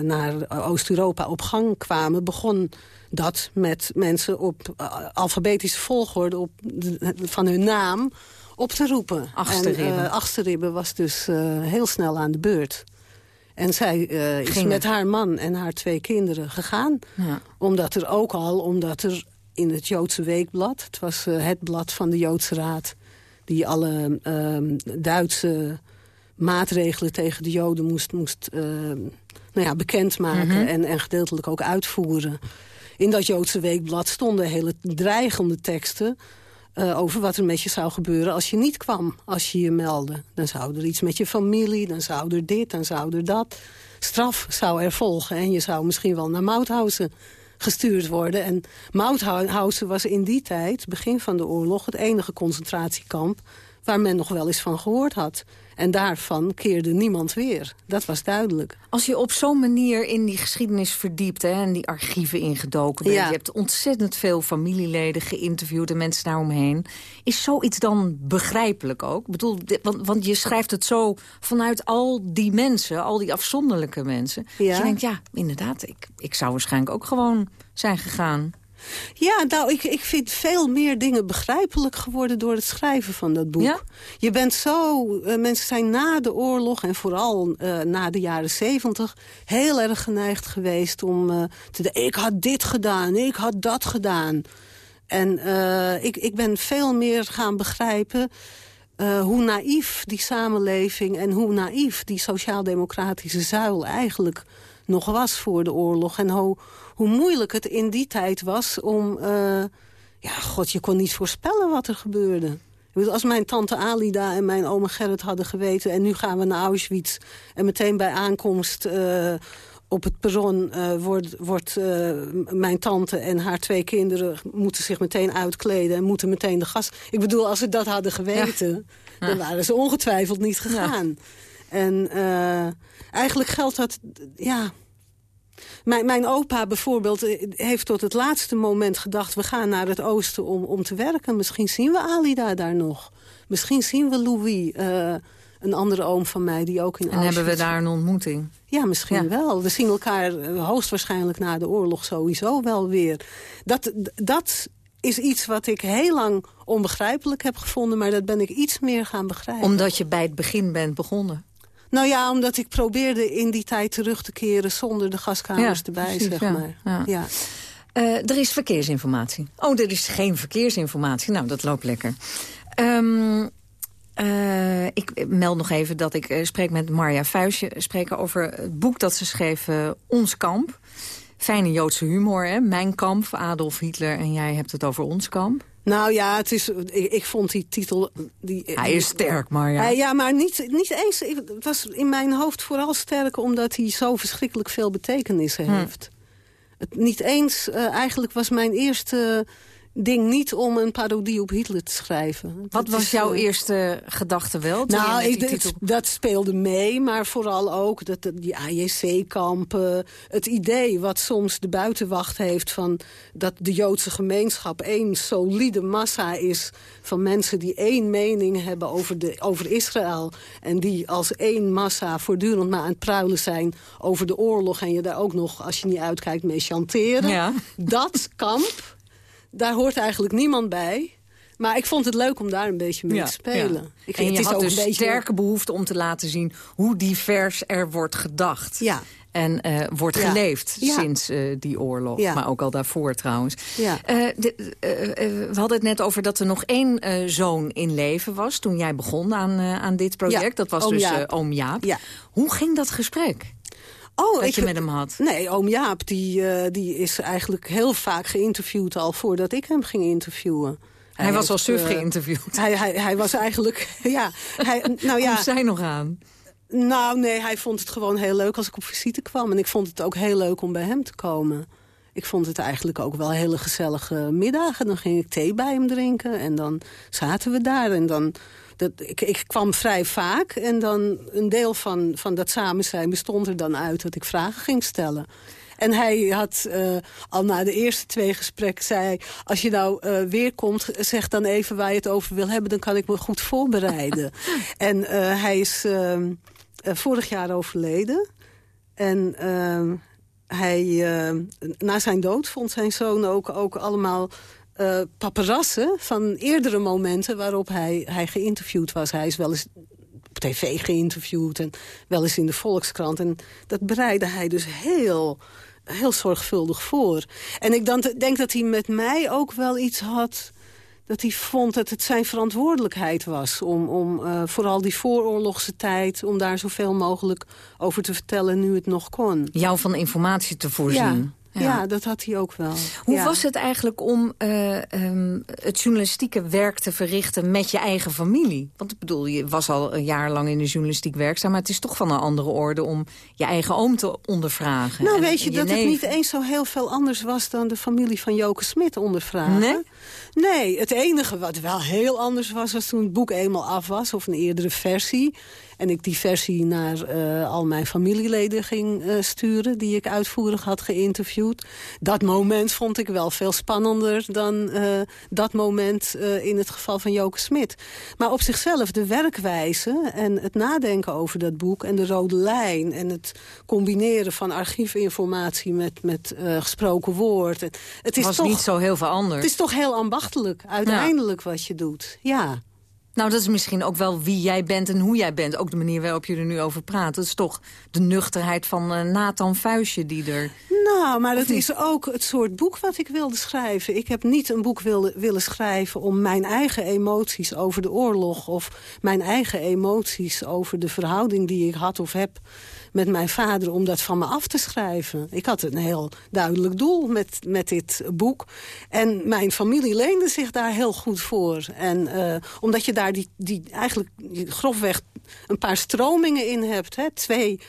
naar Oost-Europa op gang kwamen... begon dat met mensen op uh, alfabetische volgorde op de, van hun naam op te roepen. Achterribbe. En Achterribbe was dus heel snel aan de beurt. En zij uh, is met haar man en haar twee kinderen gegaan. Ja. Omdat er ook al, omdat er in het Joodse Weekblad... het was uh, het blad van de Joodse Raad... die alle uh, Duitse maatregelen tegen de Joden moest, moest nou ja, bekendmaken... Mm -hmm. en, en gedeeltelijk ook uitvoeren. In dat Joodse Weekblad stonden hele dreigende teksten... Uh, over wat er met je zou gebeuren als je niet kwam, als je je meldde. Dan zou er iets met je familie, dan zou er dit, dan zou er dat. Straf zou er volgen en je zou misschien wel naar Mauthausen gestuurd worden. En Mauthausen was in die tijd, begin van de oorlog... het enige concentratiekamp waar men nog wel eens van gehoord had. En daarvan keerde niemand weer. Dat was duidelijk. Als je op zo'n manier in die geschiedenis verdiept... Hè, en die archieven ingedoken bent... Ja. je hebt ontzettend veel familieleden geïnterviewd... en mensen daaromheen. Is zoiets dan begrijpelijk ook? Ik bedoel, want, want je schrijft het zo vanuit al die mensen... al die afzonderlijke mensen. Ja. Dat je denkt, ja, inderdaad, ik, ik zou waarschijnlijk ook gewoon zijn gegaan. Ja, nou, ik, ik vind veel meer dingen begrijpelijk geworden door het schrijven van dat boek. Ja? Je bent zo, uh, mensen zijn na de oorlog en vooral uh, na de jaren zeventig heel erg geneigd geweest om uh, te denken, ik had dit gedaan, ik had dat gedaan. En ik, ik ben veel meer gaan begrijpen hoe naïef die samenleving en hoe naïef die sociaal-democratische zuil eigenlijk nog was voor de oorlog. En hoe, hoe moeilijk het in die tijd was om... Uh, ja, god, je kon niet voorspellen wat er gebeurde. Als mijn tante Alida en mijn oma Gerrit hadden geweten... en nu gaan we naar Auschwitz en meteen bij aankomst... Uh, op het perron uh, wordt, wordt uh, mijn tante en haar twee kinderen... moeten zich meteen uitkleden en moeten meteen de gas... Ik bedoel, als ze dat hadden geweten... Ja. dan waren ze ongetwijfeld niet gegaan. Ja. En uh, eigenlijk geldt dat... Ja, mijn, mijn, opa bijvoorbeeld heeft tot het laatste moment gedacht... we gaan naar het oosten om, om te werken. Misschien zien we Alida daar nog. Misschien zien we Louis, uh, een andere oom van mij... die ook in En hebben we daar een ontmoeting? Ja, misschien ja. wel. We zien elkaar hoogstwaarschijnlijk na de oorlog sowieso wel weer. Dat, dat is iets wat ik heel lang onbegrijpelijk heb gevonden... maar dat ben ik iets meer gaan begrijpen. Omdat je bij het begin bent begonnen? Nou ja, omdat ik probeerde in die tijd terug te keren... zonder de gaskamers ja, erbij, precies, zeg ja, maar. Ja. Uh, er is verkeersinformatie. Oh, er is geen verkeersinformatie. Nou, dat loopt lekker. Um, uh, ik meld nog even dat ik uh, spreek met Marja Vuistje. Spreken over het boek dat ze schreef, Ons Kamp. Fijne Joodse humor, hè? Mijn kamp, Adolf Hitler en jij hebt het over ons kamp. Nou ja, het is, ik, ik vond die titel... Die, hij is sterk, maar ja. Uh, ja, maar niet, niet eens... Het was in mijn hoofd vooral sterk omdat hij zo verschrikkelijk veel betekenissen Hm. heeft. Het, niet eens... Uh, eigenlijk was mijn eerste ding niet om een parodie op Hitler te schrijven. Wat Dat was jouw eh, eerste gedachte wel? nou, ik, titel- dat speelde mee, maar vooral ook dat, dat die AJC-kampen... het idee wat soms de buitenwacht heeft van dat de Joodse gemeenschap... één solide massa is van mensen die één mening hebben over, de, over Israël... en die als één massa voortdurend maar aan het pruilen zijn over de oorlog... en je daar ook nog, als je niet uitkijkt, mee chanteren. Ja. Dat kamp, daar hoort eigenlijk niemand bij... Maar ik vond het leuk om daar een beetje mee Ja, te spelen. ja. Ik, en het je is had ook dus een beetje sterke behoefte om te laten zien hoe divers er wordt gedacht. Ja. En eh, wordt Ja. geleefd sinds eh, die oorlog. Maar ook al daarvoor trouwens. Eh, de- we hadden het net over dat er nog één zoon in leven was... toen jij begon aan, aan dit project. Dat was oom dus Jaap. oom Jaap. Ja. Hoe ging dat gesprek Oh, dat ik, je met hem had? Nee, oom Jaap die, eh, die is eigenlijk heel vaak geïnterviewd... al voordat ik hem ging interviewen. Hij, was al suf eh, geïnterviewd. Hij, hij, hij was eigenlijk, ja... Hij, nou ja, Hoe zij nog aan? nou nee, hij vond het gewoon heel leuk als ik op visite kwam. En ik vond het ook heel leuk om bij hem te komen. Ik vond het eigenlijk ook wel hele gezellige middagen. Dan ging ik thee bij hem drinken en dan zaten we daar. En dan, dat, ik, ik kwam vrij vaak en dan een deel van, van dat samen zijn bestond er dan uit dat ik vragen ging stellen. En hij had eh, al na de eerste twee gesprekken zei... als je nou eh, weer komt, zeg dan even waar je het over wil hebben... dan kan ik me goed voorbereiden. en eh, hij is eh, eh, vorig jaar overleden. En eh, hij, eh, na zijn dood vond zijn zoon ook, ook allemaal eh paparassen... van eerdere momenten waarop hij, hij geïnterviewd was. Hij is wel eens op tv geïnterviewd en wel eens in de Volkskrant. En dat bereidde hij dus heel, heel zorgvuldig voor. En ik dan denk dat hij met mij ook wel iets had... dat hij vond dat het zijn verantwoordelijkheid was... om, om eh, vooral die vooroorlogse tijd... om daar zoveel mogelijk over te vertellen nu het nog kon. Jou van informatie te Ja, ja. dat had hij ook wel. Hoe Ja. was het eigenlijk om eh, ehm, het journalistieke werk te verrichten met je eigen familie? Want ik bedoel, je was al een jaar lang in de journalistiek werkzaam... maar het is toch van een andere orde om je eigen oom te ondervragen. Nou, en weet je, dat het niet eens zo heel veel anders was... dan de familie van Joke Smit ondervragen. Nee? Nee, het enige wat wel heel anders was... was toen het boek eenmaal af was, of een eerdere versie... en ik die versie naar eh, al mijn familieleden ging eh, sturen... die ik uitvoerig had geïnterviewd. Dat moment vond ik wel veel spannender... dan eh, dat moment in het geval van Joke Smit. Maar op zichzelf, de werkwijze en het nadenken over dat boek... en de rode lijn en het combineren van archiefinformatie... met, met gesproken woord. Het is was toch, niet zo heel veel anders. Het is toch heel ambachtelijk, uiteindelijk, wat je doet. Ja. Nou, dat is misschien ook wel wie jij bent en hoe jij bent. Ook de manier waarop je er nu over praat. Dat is toch de nuchterheid van eh, Nathan Vuistje die er... Nou, maar dat is ook het soort boek wat ik wilde schrijven. Ik heb niet een boek willen, willen schrijven om mijn eigen emoties over de oorlog... of mijn eigen emoties over de verhouding die ik had of heb met mijn vader... om dat van me af te schrijven. Ik had een heel duidelijk doel met, met dit boek. En mijn familie leende zich daar heel goed voor. En eh, omdat je daar die, die eigenlijk grofweg een paar stromingen in hebt. Hè, twee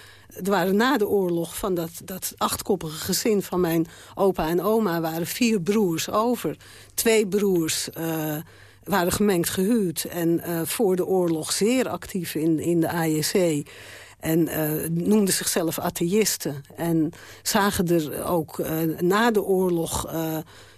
er waren na de oorlog van dat, dat achtkoppige gezin van mijn opa en oma... waren vier broers over. Twee broers eh, waren gemengd gehuwd. En eh, voor de oorlog zeer actief in, in de AJC. En eh, noemden zichzelf atheïsten. En zagen er ook eh, na de oorlog...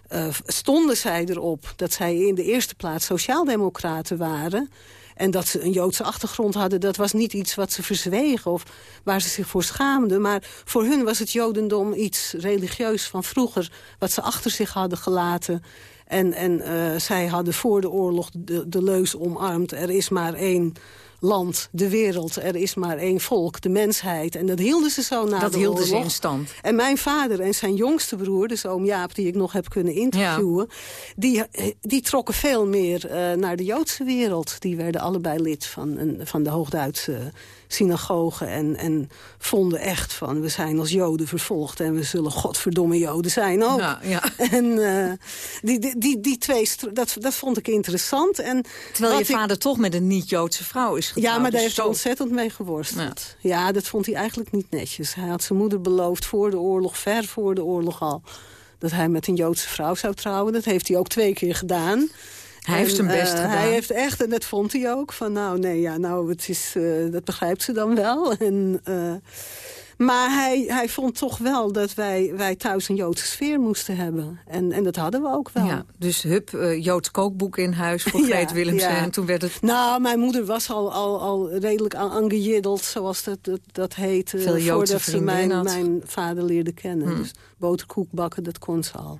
eh, stonden zij erop dat zij in de eerste plaats sociaaldemocraten waren... En dat ze een Joodse achtergrond hadden, dat was niet iets wat ze verzwegen... of waar ze zich voor schaamden. Maar voor hun was het Jodendom iets religieus van vroeger... wat ze achter zich hadden gelaten. En, en zij hadden voor de oorlog de leus omarmd. Er is maar één land, de wereld. Er is maar één volk, de mensheid. En dat hielden ze zo na dat de hielden oorlog. ze in stand. En mijn vader en zijn jongste broer, dus oom Jaap... die ik nog heb kunnen interviewen... Die, die trokken veel meer uh, naar de Joodse wereld. Die werden allebei lid van, een, van de Hoogduitse synagoge... En, en vonden echt van, we zijn als Joden vervolgd... en we zullen godverdomme Joden zijn ook. Ja, ja. En uh, die, die, die, die twee, dat, dat vond ik interessant. En Terwijl je vader ik, toch met een niet-Joodse vrouw is getrouwd. Ja, maar daar dus heeft zo... hij ontzettend mee geworsteld. Ja. ja, dat vond hij eigenlijk niet netjes. Hij had zijn moeder beloofd voor de oorlog, ver voor de oorlog al... dat hij met een Joodse vrouw zou trouwen. Dat heeft hij ook twee keer gedaan. Hij heeft zijn best uh, gedaan. Hij heeft echt, en dat vond hij ook, van nou nee, ja, nou, het is, uh, dat begrijpt ze dan wel. En, uh, maar hij, hij vond toch wel dat wij, wij thuis een Joodse sfeer moesten hebben. En, en dat hadden we ook wel. Ja, dus hup, Joods kookboek in huis voor Greet ja, Willemsen. Ja. En toen werd het... Nou, mijn moeder was al, al, al redelijk aangejiddeld, zoals dat, dat, dat heette. Veel Joodse voordat ze mijn, mijn vader leerde kennen. Hmm. Dus boterkoek bakken, dat kon ze al.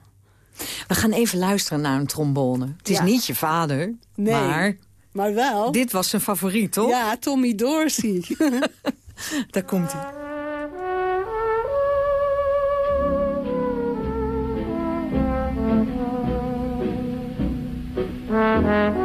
We gaan even luisteren naar een trombone. Het is Ja. niet je vader, Nee, maar maar wel. dit was zijn favoriet, toch? Ja, Tommy Dorsey. Daar komt hij.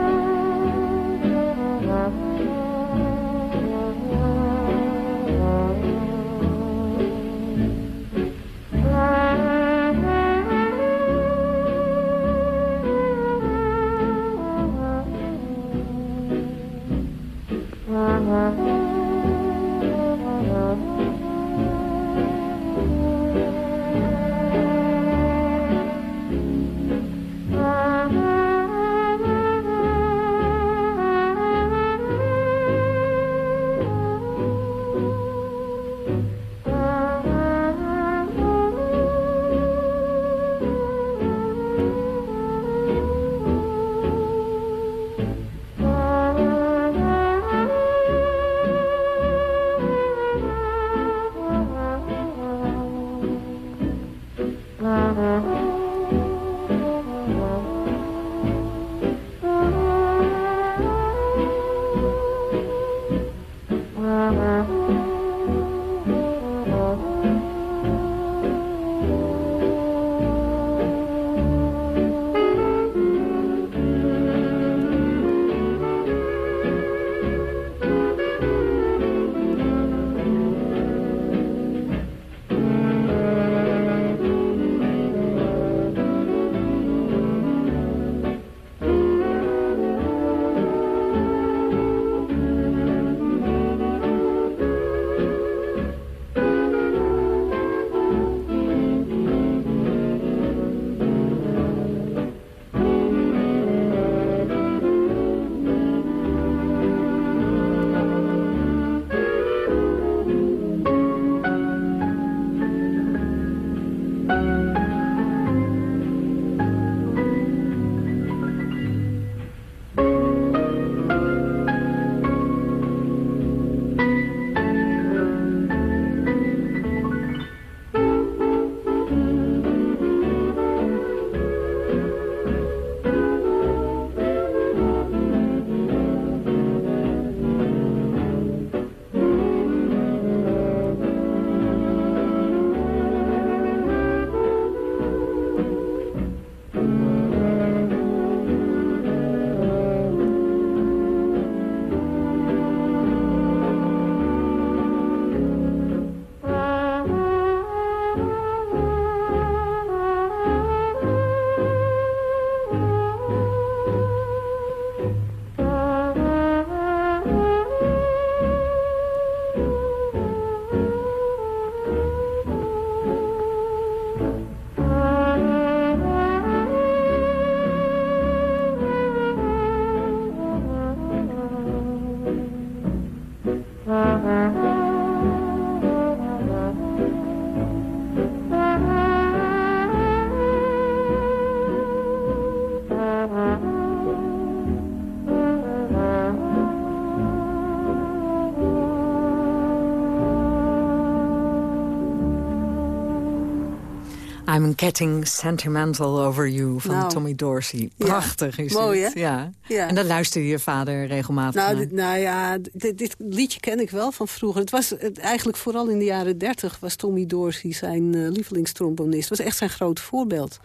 I'm getting sentimental over you van Nou, Tommy Dorsey. ja. Prachtig is Mooi? Ja. Ja. En dat luisterde je vader regelmatig Nou, naar. dit, nou ja, dit, dit liedje ken ik wel van vroeger. Het was het, eigenlijk vooral in de jaren dertig was Tommy Dorsey zijn eh, lievelingstrombonist. Het was echt zijn grote voorbeeld.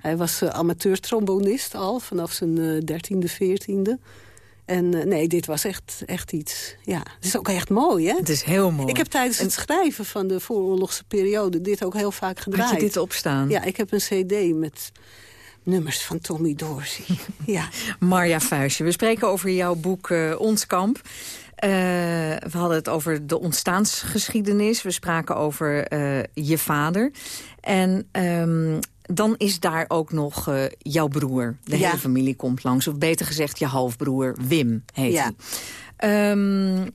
Hij was eh, amateur-trombonist al, vanaf zijn eh, dertiende, veertiende. En eh, nee, dit was echt, echt iets... Ja, het is ook echt mooi, hè? Het is heel mooi. Ik heb tijdens het schrijven van de vooroorlogse periode... dit ook heel vaak gedraaid. Had je dit opstaan? Ja, ik heb een cd met nummers van Tommy Dorsey. ja. Marja Vuistje, we spreken over jouw boek eh, Ons Kamp. Eh, we hadden het over de ontstaansgeschiedenis. We spraken over je vader. En ehm, dan is daar ook nog uh, jouw broer. De Ja. hele familie komt langs. Of beter gezegd, je halfbroer Wim heet Ja. hij. Ehm,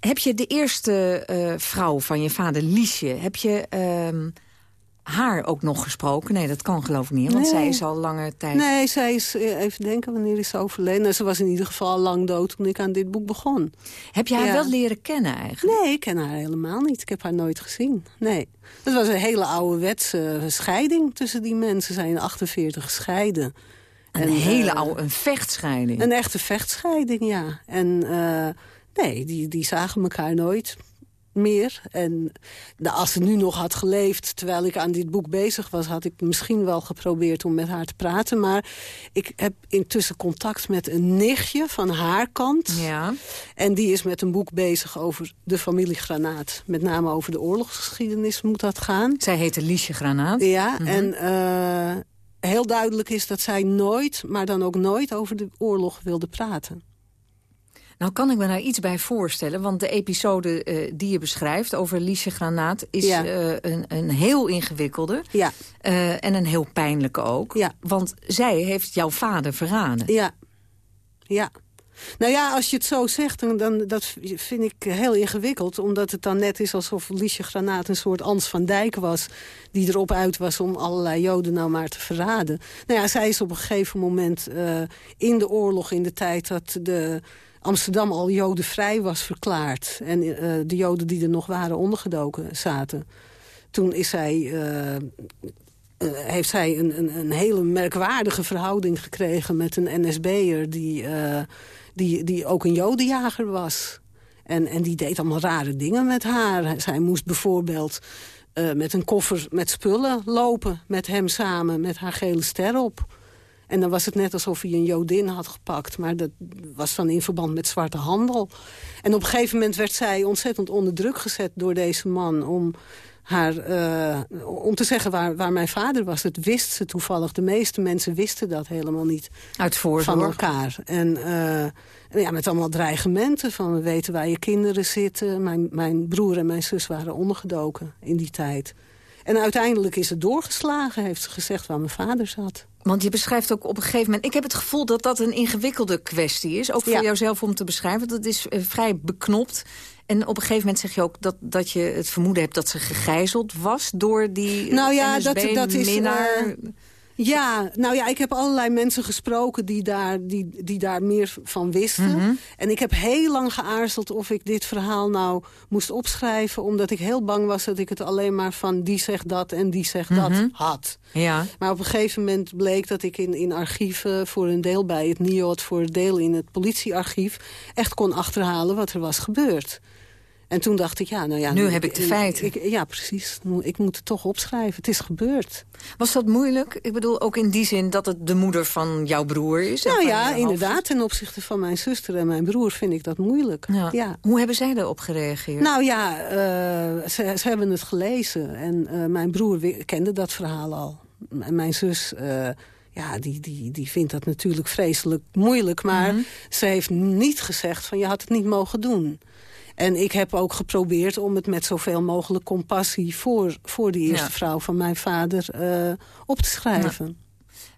heb je de eerste eh, vrouw van je vader, Liesje... heb je ehm, haar ook nog gesproken? Nee, dat kan geloof ik niet. Want Nee. zij is al lange tijd... Nee, zij is, eh, even denken, wanneer is ze overleden? Nou, ze was in ieder geval al lang dood toen ik aan dit boek begon. Heb je haar Ja. wel leren kennen eigenlijk? Nee, ik ken haar helemaal niet. Ik heb haar nooit gezien. Nee. Het was een hele ouderwetse scheiding tussen die mensen. Ze zijn in 48 gescheiden. Een En, hele eh, oude, een vechtscheiding. Een echte vechtscheiding, ja. En eh, nee, die, die zagen elkaar nooit meer. En nou, als ze nu nog had geleefd, terwijl ik aan dit boek bezig was... had ik misschien wel geprobeerd om met haar te praten. Maar ik heb intussen contact met een nichtje van haar kant. Ja. En die is met een boek bezig over de familie Granaat. Met name over de oorlogsgeschiedenis moet dat gaan. Zij heette Liesje Granaat. Ja, Mhm. en eh, heel duidelijk is dat zij nooit, maar dan ook nooit... over de oorlog wilde praten. Nou kan ik me daar iets bij voorstellen. Want de episode eh, die je beschrijft over Liesje Granaat... is Ja. eh, een, een heel ingewikkelde. Ja. Eh, en een heel pijnlijke ook. Ja. Want zij heeft jouw vader verraden. Ja, ja. Nou ja, als je het zo zegt, dan, dan dat vind ik heel ingewikkeld. Omdat het dan net is alsof Liesje Granaat een soort Ans van Dijk was... die erop uit was om allerlei Joden nou maar te verraden. Nou ja, zij is op een gegeven moment in de oorlog, in de tijd dat de Amsterdam al jodenvrij was verklaard... en eh, de Joden die er nog waren ondergedoken zaten... toen is zij... eh, eh, heeft zij een, een, een hele merkwaardige verhouding gekregen met een NSB'er... Die, die, die ook een jodenjager was. En, en die deed allemaal rare dingen met haar. Zij moest bijvoorbeeld met een koffer met spullen lopen... met hem samen, met haar gele ster op. En dan was het net alsof hij een jodin had gepakt. Maar dat was dan in verband met zwarte handel. En op een gegeven moment werd zij ontzettend onder druk gezet door deze man... om haar, eh, om te zeggen waar, waar mijn vader was. Dat wist ze toevallig. De meeste mensen wisten dat helemaal niet. Uit. Van elkaar. En eh, ja, met allemaal dreigementen van we weten waar je kinderen zitten. Mijn, mijn broer en mijn zus waren ondergedoken in die tijd. En uiteindelijk is het doorgeslagen, heeft ze gezegd waar mijn vader zat. Want je beschrijft ook op een gegeven moment... Ik heb het gevoel dat dat een ingewikkelde kwestie is. Ook voor Ja. jouzelf om te beschrijven. Dat is eh, vrij beknopt. En op een gegeven moment zeg je ook dat, dat je het vermoeden hebt... dat ze gegijzeld was door die Nou ja, dat, dat is... minnaar. eh, ja, nou ja, ik heb allerlei mensen gesproken die daar, die, die daar meer van wisten. Mhm. En ik heb heel lang geaarzeld of ik dit verhaal nou moest opschrijven... omdat ik heel bang was dat ik het alleen maar van die zegt dat en die zegt dat Mhm. had. Ja. Maar op een gegeven moment bleek dat ik in, in archieven... voor een deel bij het NIOD, voor een deel in het politiearchief... echt kon achterhalen wat er was gebeurd. En toen dacht ik, ja, nou ja... Nu heb ik de feiten. Ik, ja, precies. Ik moet het toch opschrijven. Het is gebeurd. Was dat moeilijk? Ik bedoel, ook in die zin dat het de moeder van jouw broer is? Nou ja, inderdaad. Ten opzichte van mijn zuster en mijn broer vind ik dat moeilijk. Ja. Ja. Hoe hebben zij erop gereageerd? Nou ja, eh, ze, ze hebben het gelezen. En eh, mijn broer kende dat verhaal al. En mijn zus... eh, ja, die, die, die vindt dat natuurlijk vreselijk moeilijk. Maar Mhm. ze heeft niet gezegd van je had het niet mogen doen. En ik heb ook geprobeerd om het met zoveel mogelijk compassie... voor, voor die eerste Ja. vrouw van mijn vader eh, op te schrijven.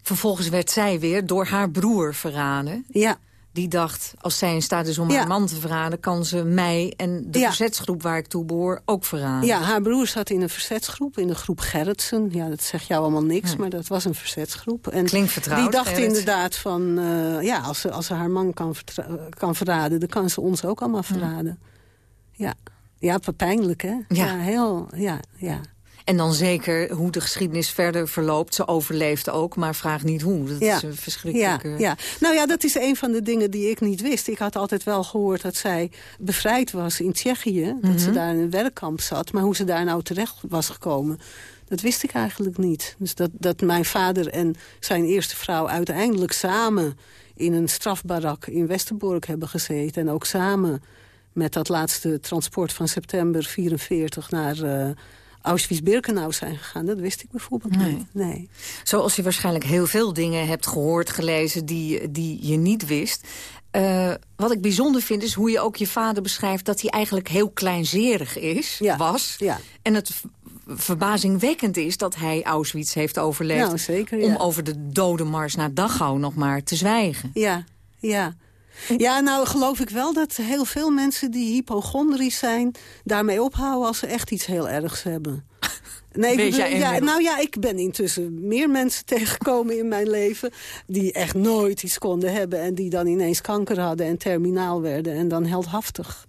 Vervolgens werd zij weer door haar broer verraden. Ja. Die dacht, als zij in staat is om Ja. haar man te verraden... kan ze mij en de Ja. verzetsgroep waar ik toe behoor ook verraden. Ja, haar broer zat in een verzetsgroep, in de groep Gerritsen. Ja, dat zegt jou allemaal niks, Nee. maar dat was een verzetsgroep. En Klinkt vertrouwd, Die dacht inderdaad van, eh, ja, als ze, als ze haar man kan, kan verraden... dan kan ze ons ook allemaal verraden. Ja, ja pijnlijk, hè? Ja. heel, ja, ja. En dan zeker hoe de geschiedenis verder verloopt. Ze overleeft ook, maar vraag niet hoe. Dat ja. is een verschrikkelijke... Ja, ja. Nou ja, dat is een van de dingen die ik niet wist. Ik had altijd wel gehoord dat zij bevrijd was in Tsjechië. Dat ze Mhm. daar in een werkkamp zat. Maar hoe ze daar nou terecht was gekomen... dat wist ik eigenlijk niet. Dus dat, dat mijn vader en zijn eerste vrouw uiteindelijk samen... in een strafbarak in Westerbork hebben gezeten. En ook samen met dat laatste transport van september 44 naar... eh, Auschwitz-Birkenau zijn gegaan. Dat wist ik bijvoorbeeld Nee. niet. Nee. Zoals je waarschijnlijk heel veel dingen hebt gehoord, gelezen... die, die je niet wist. Eh, wat ik bijzonder vind is hoe je ook je vader beschrijft... dat hij eigenlijk heel kleinzerig is, was. Ja. En het verbazingwekkend is dat hij Auschwitz heeft overleefd. Nou, zeker, ja. Om over de dodenmars naar Dachau nog maar te zwijgen. Ja, ja. Ja, nou geloof ik wel dat heel veel mensen die hypochondrisch zijn... daarmee ophouden als ze echt iets heel ergs hebben. Nee, ik bedoel, ja, nou ja, ik ben intussen meer mensen tegengekomen in mijn leven... die echt nooit iets konden hebben... en die dan ineens kanker hadden en terminaal werden... en dan heldhaftig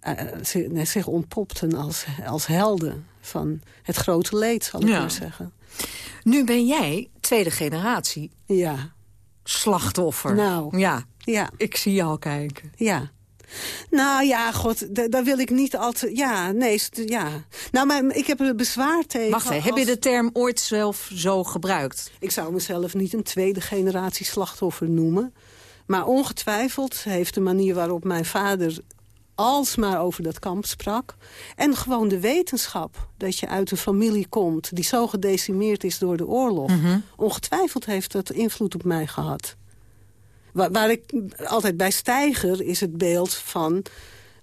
eh, zich, zich ontpopten als, als helden van het grote leed, zal ik Ja. maar zeggen. Nu ben jij tweede generatie Ja. slachtoffer. Nou. Ja, Ja. ik zie jou kijken. Ja. Nou ja, god, da- daar wil ik niet altijd... Ja, nee, ja. Nou, maar ik heb er bezwaar tegen. Wacht, heb je de term ooit zelf zo gebruikt? Ik zou mezelf niet een tweede generatie slachtoffer noemen. Maar ongetwijfeld heeft de manier waarop mijn vader alsmaar over dat kamp sprak... en gewoon de wetenschap dat je uit een familie komt... die zo gedecimeerd is door de oorlog... ongetwijfeld heeft dat invloed op mij gehad. Waar, waar ik altijd bij stijger is het beeld van...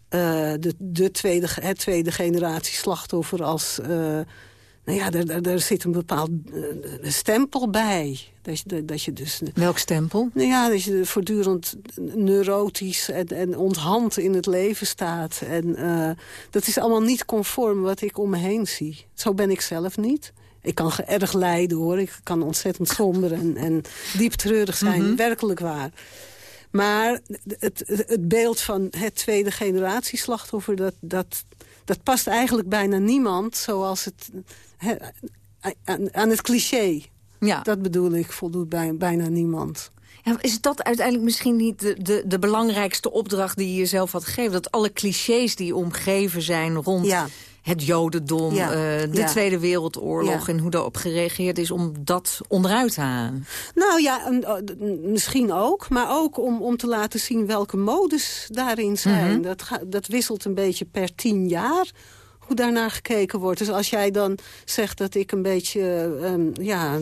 eh, de, de tweede, het tweede generatie slachtoffer als... eh, nou ja, daar, zit een bepaald eh, stempel bij. Dat je, dat je dus... Welk stempel? Nou ja, dat je voortdurend neurotisch en, en onthand in het leven staat. En dat is allemaal niet conform wat ik om me heen zie. Zo ben ik zelf niet. Ik kan erg lijden hoor. Ik kan ontzettend somber en, en diep treurig zijn. Werkelijk waar. Maar het, het, beeld van het tweede generatie slachtoffer... Dat, dat, dat past eigenlijk bijna niemand zoals het... aan, aan het cliché. Ja. Dat bedoel ik, voldoet bij, bijna niemand. Ja, is dat uiteindelijk misschien niet de, de, de belangrijkste opdracht die je jezelf had gegeven? Dat alle clichés die omgeven zijn rond Ja. Het jodendom, Ja. eh, de Ja. Tweede Wereldoorlog... Ja. en hoe daarop gereageerd is om dat onderuit te halen? Nou ja, eh, misschien ook. Maar ook om, om te laten zien welke modes daarin zijn. Mhm. dat, ga- dat wisselt een beetje per tien jaar hoe daarnaar gekeken wordt. Dus als jij dan zegt dat ik een beetje ehm, ja,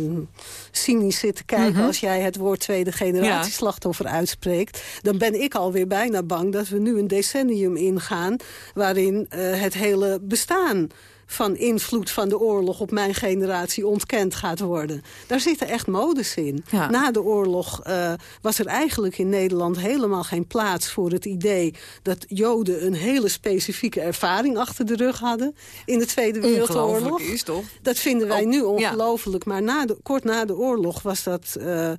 cynisch zit te kijken... Mhm. als jij het woord tweede generatie Ja. slachtoffer uitspreekt... dan ben ik alweer bijna bang dat we nu een decennium ingaan... waarin eh, het hele bestaan van invloed van de oorlog op mijn generatie ontkend gaat worden. Daar zitten echt modes in. Ja. Na de oorlog eh, was er eigenlijk in Nederland helemaal geen plaats voor het idee... dat Joden een hele specifieke ervaring achter de rug hadden... in de Tweede Wereldoorlog. Is, toch? Dat vinden wij nu ja. ongelooflijk. Maar na de, kort na de oorlog was dat... eh,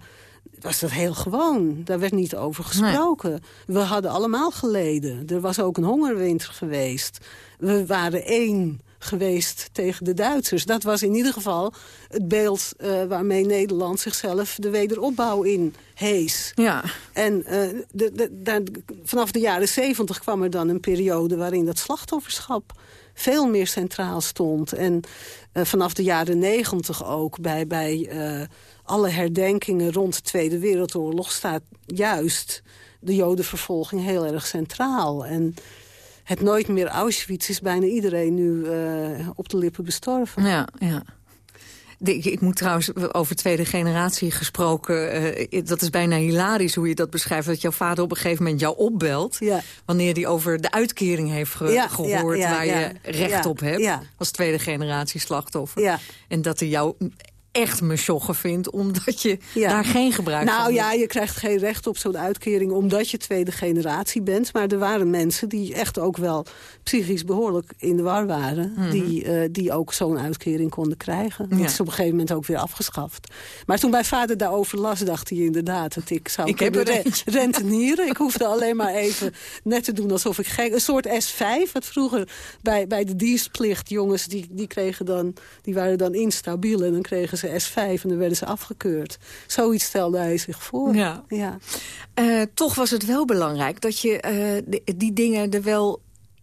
was dat heel gewoon. Daar werd niet over gesproken. We hadden allemaal geleden. Er was ook een hongerwinter geweest. We waren één geweest tegen de Duitsers. Dat was in ieder geval het beeld eh, waarmee Nederland zichzelf de wederopbouw in hees. Ja. En eh, de, de, daar, vanaf de jaren zeventig kwam er dan een periode waarin dat slachtofferschap veel meer centraal stond. En eh, vanaf de jaren negentig ook bij, bij alle herdenkingen rond de Tweede Wereldoorlog staat juist de jodenvervolging heel erg centraal. En het nooit meer Auschwitz is bijna iedereen nu eh, op de lippen bestorven. Ja, ja. Ik, ik moet trouwens over tweede generatie gesproken... eh, dat is bijna hilarisch hoe je dat beschrijft... dat jouw vader op een gegeven moment jou opbelt... Ja. wanneer hij over de uitkering heeft ge- Ja, ja, gehoord... ja, waar je recht op hebt als tweede generatie slachtoffer. Ja. En dat hij jou echt mesjoggen vindt... omdat je Ja. daar geen gebruik van Nou ja, je krijgt geen recht op zo'n uitkering omdat je tweede generatie bent. Maar er waren mensen die echt ook wel psychisch behoorlijk in de war waren. Mhm. die, eh, die ook zo'n uitkering konden krijgen. Dat Ja. is op een gegeven moment ook weer afgeschaft. Maar toen mijn vader daarover las, dacht hij inderdaad dat ik zou Ik heb kunnen re- eentje. rentenieren. ik hoefde alleen maar even net te doen alsof ik gek... Een soort S5, wat vroeger bij, bij de dienstplicht jongens... Die, die, kregen dan, die waren dan instabiel en dan kregen ze S5 en dan werden ze afgekeurd. Zoiets stelde hij zich voor. Ja. Ja. Eh, toch was het wel belangrijk dat je eh, die dingen er wel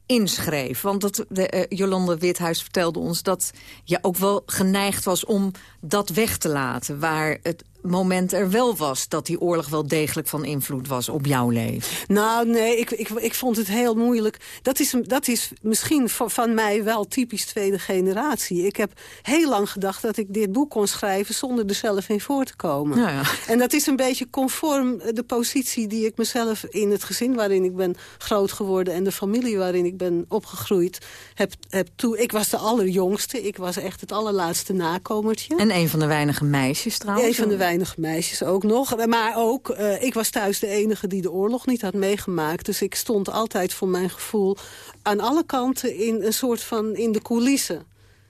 inschreef. Want dat, de, eh, Jolande Withuis vertelde ons dat je ook wel geneigd was om dat weg te laten. Waar het moment er wel was... dat die oorlog wel degelijk van invloed was op jouw leven? Nou, nee, ik, ik, ik vond het heel moeilijk. Dat is, dat is misschien van, van mij wel typisch tweede generatie. Ik heb heel lang gedacht dat ik dit boek kon schrijven... zonder er zelf in voor te komen. Nou ja. En dat is een beetje conform de positie die ik mezelf... in het gezin waarin ik ben groot geworden... en de familie waarin ik ben opgegroeid heb, heb toe. Ik was de allerjongste. Ik was echt het allerlaatste nakomertje. En een van de weinige meisjes trouwens. Een van de weinige meisjes ook nog. Maar ook, uh, ik was thuis de enige die de oorlog niet had meegemaakt. Dus ik stond altijd voor mijn gevoel aan alle kanten in een soort van in de coulissen.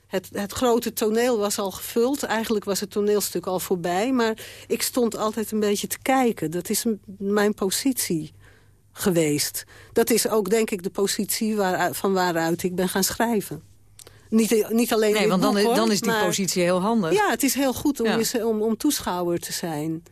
Het, het grote toneel was al gevuld. Eigenlijk was het toneelstuk al voorbij. Maar ik stond altijd een beetje te kijken. Dat is mijn positie geweest. Dat is ook, denk ik, de positie waar, van waaruit ik ben gaan schrijven. Niet, niet alleen Nee, want dan, boek, dan is die maar, positie heel handig. Ja, het is heel goed om, Ja. om, om toeschouwer te zijn.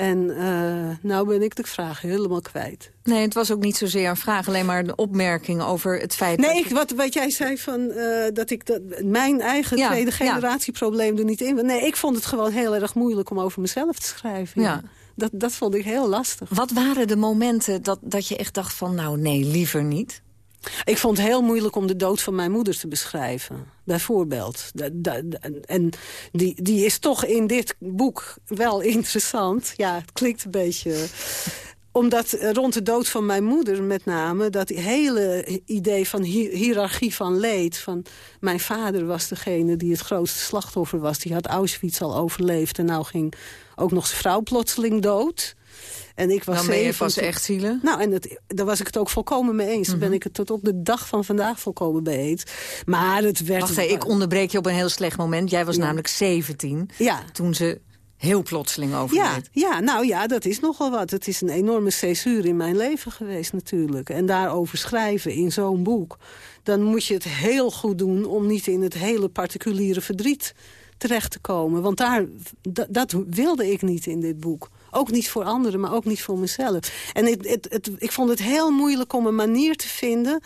En eh, nou ben ik de vraag helemaal kwijt. Nee, het was ook niet zozeer een vraag, alleen maar een opmerking over het feit... Nee, dat ik, wat, wat jij zei van eh, dat ik dat, mijn eigen Ja, tweede generatieprobleem er niet in... Nee, ik vond het gewoon heel erg moeilijk om over mezelf te schrijven. Ja. Dat, dat vond ik heel lastig. Wat waren de momenten dat, dat je echt dacht van... nou, nee, liever niet? Ik vond het heel moeilijk om de dood van mijn moeder te beschrijven. Bijvoorbeeld. En die, die is toch in dit boek wel interessant. Ja, het klinkt een beetje... Omdat rond de dood van mijn moeder met name... dat hele idee van hi- hiërarchie van leed... van mijn vader was degene die het grootste slachtoffer was. Die had Auschwitz al overleefd. En nou ging ook nog zijn vrouw plotseling dood... En ik was Dan ben je 17. pas echt zielig. Nou, en daar was ik het ook volkomen mee eens. Daar Mhm. ben ik het tot op de dag van vandaag volkomen mee eens. Maar het werd... Wacht even, ik onderbreek je op een heel slecht moment. Jij was namelijk 17 Ja. toen ze heel plotseling overleed. Ja, ja, nou ja, dat is nogal wat. Het is een enorme césuur in mijn leven geweest natuurlijk. En daarover schrijven in zo'n boek... dan moet je het heel goed doen om niet in het hele particuliere verdriet terecht te komen. Want daar, dat wilde ik niet in dit boek. Ook niet voor anderen, maar ook niet voor mezelf. En het, het, het, ik vond het heel moeilijk om een manier te vinden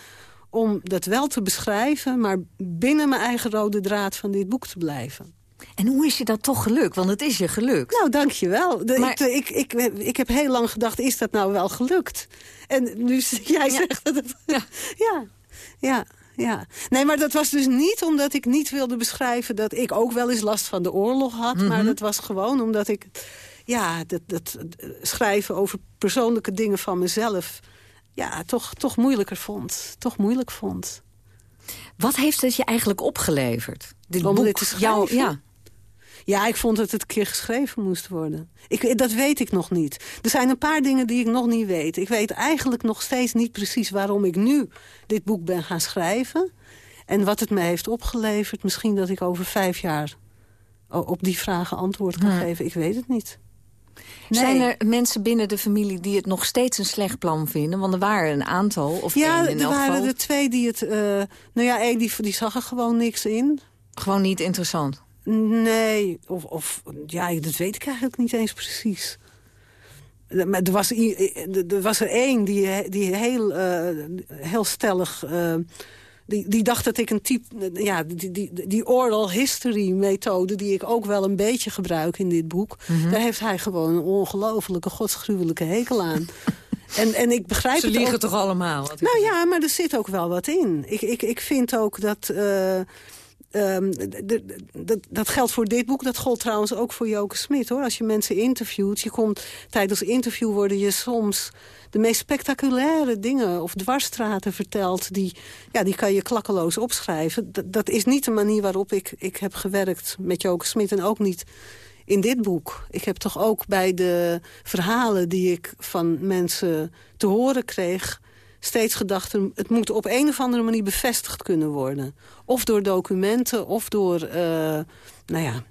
om dat wel te beschrijven... maar binnen mijn eigen rode draad van dit boek te blijven. En hoe is je dat toch gelukt? Want het is je gelukt. Nou, dankjewel. De, Maar- ik, ik, ik, ik heb heel lang gedacht, is dat nou wel gelukt? En nu jij zegt dat het... Ja. ja, ja, ja. Nee, maar dat was dus niet omdat ik niet wilde beschrijven... dat ik ook wel eens last van de oorlog had. Maar Mhm. dat was gewoon omdat ik... Ja, dat, dat eh, schrijven over persoonlijke dingen van mezelf... ja, toch, toch moeilijker vond. Toch moeilijk vond. Wat heeft het je eigenlijk opgeleverd? Dit Om boek, dit te Jouw- schrijven? ja. Ja, ik vond dat het een keer geschreven moest worden. Ik, dat weet ik nog niet. Er zijn een paar dingen die ik nog niet weet. Ik weet eigenlijk nog steeds niet precies waarom ik nu dit boek ben gaan schrijven. En wat het me heeft opgeleverd. Misschien dat ik over vijf jaar op die vragen antwoord kan Ja. geven. Ik weet het niet. Nee. Zijn er mensen binnen de familie die het nog steeds een slecht plan vinden? Want er waren een aantal, of Ja, één in er waren geval. er twee die het... eh, nou ja, één die, die zag er gewoon niks in. Gewoon niet interessant. Nee, of, of ja, dat weet ik eigenlijk niet eens precies. Maar er was, er was er één die, die heel, eh, heel stellig... eh, die, die dacht dat ik een type... Ja, die, die, die oral history methode... die ik ook wel een beetje gebruik in dit boek... Mhm. daar heeft hij gewoon een ongelofelijke, godsgruwelijke hekel aan. en, en ik begrijp Ze het liegen ook- toch allemaal? Nou ja, maar er zit ook wel wat in. Ik, ik, ik vind ook dat... eh, ehm, dat, geldt voor dit boek, dat gold trouwens ook voor Joke Smit. hoor. Als je mensen interviewt, je komt tijdens interview worden je soms de meest spectaculaire dingen of dwarsstraten verteld. Die, ja, die kan je klakkeloos opschrijven. Dat, dat is niet de manier waarop ik, ik heb gewerkt met Joke Smit en ook niet in dit boek. Ik heb toch ook bij de verhalen die ik van mensen te horen kreeg steeds gedacht, het moet op een of andere manier bevestigd kunnen worden. Of door documenten, of door, eh, nou ja...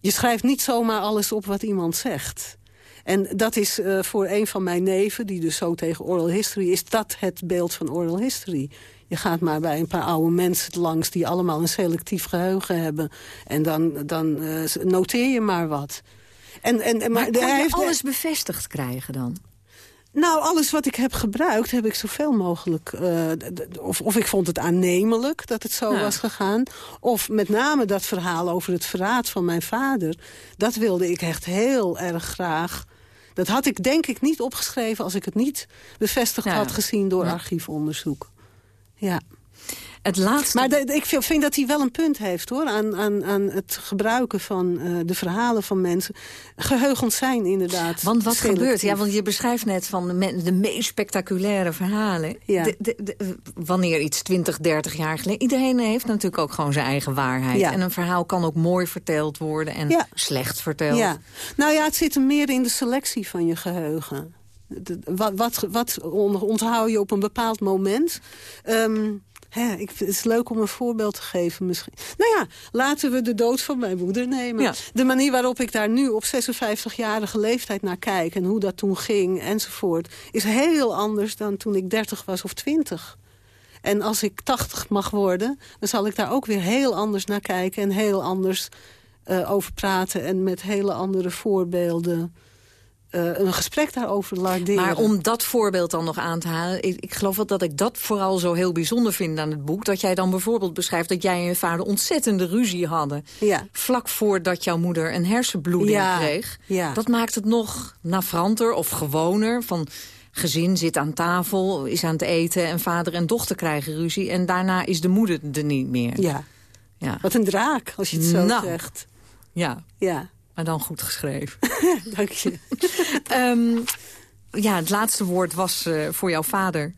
Je schrijft niet zomaar alles op wat iemand zegt. En dat is eh, voor een van mijn neven, die dus zo tegen oral history... is dat het beeld van oral history. Je gaat maar bij een paar oude mensen langs... die allemaal een selectief geheugen hebben. En dan, dan eh, noteer je maar wat. En, en, Maar de- kon hij je heeft- alles bevestigd krijgen dan? Nou, alles wat ik heb gebruikt, heb ik zoveel mogelijk... Uh, of, of ik vond het aannemelijk dat het zo ja. was gegaan. Of met name dat verhaal over het verraad van mijn vader. Dat wilde ik echt heel erg graag. Dat had ik denk ik niet opgeschreven... als ik het niet bevestigd ja. had gezien door archiefonderzoek. Ja. Het laatste... Maar de, ik vind dat hij wel een punt heeft hoor, aan, aan, aan het gebruiken van uh, de verhalen van mensen. Geheugens zijn inderdaad. Want wat gebeurt? Ja, want je beschrijft net van de, de meest spectaculaire verhalen. Ja. Wanneer iets 20, 30 jaar geleden. Iedereen heeft natuurlijk ook gewoon zijn eigen waarheid. Ja. En een verhaal kan ook mooi verteld worden en ja. slecht verteld. Ja. Nou ja, het zit er meer in de selectie van je geheugen. Wat, wat, wat onthoud je op een bepaald moment? Um, Hè, ik, het is leuk om een voorbeeld te geven misschien. Nou ja, laten we de dood van mijn moeder nemen. Ja. De manier waarop ik daar nu op 56-jarige leeftijd naar kijk... en hoe dat toen ging enzovoort... is heel anders dan toen ik 30 was of 20. En als ik 80 mag worden, dan zal ik daar ook weer heel anders naar kijken... en heel anders uh, over praten en met hele andere voorbeelden... Uh, een gesprek daarover larderen. Maar om dat voorbeeld dan nog aan te halen... Ik, ik, geloof wel dat ik dat vooral zo heel bijzonder vind aan het boek. Dat jij dan bijvoorbeeld beschrijft dat jij en je vader ontzettende ruzie hadden. Ja. Vlak voordat jouw moeder een hersenbloeding ja. kreeg. Ja. Dat maakt het nog nafranter of gewoner. Van gezin zit aan tafel, is aan het eten... en vader en dochter krijgen ruzie. En daarna is de moeder er niet meer. Ja. ja. Wat een draak, als je het zo nou. zegt. Ja. Ja. Maar dan goed geschreven. Dank je. um, ja, het laatste woord was uh, voor jouw vader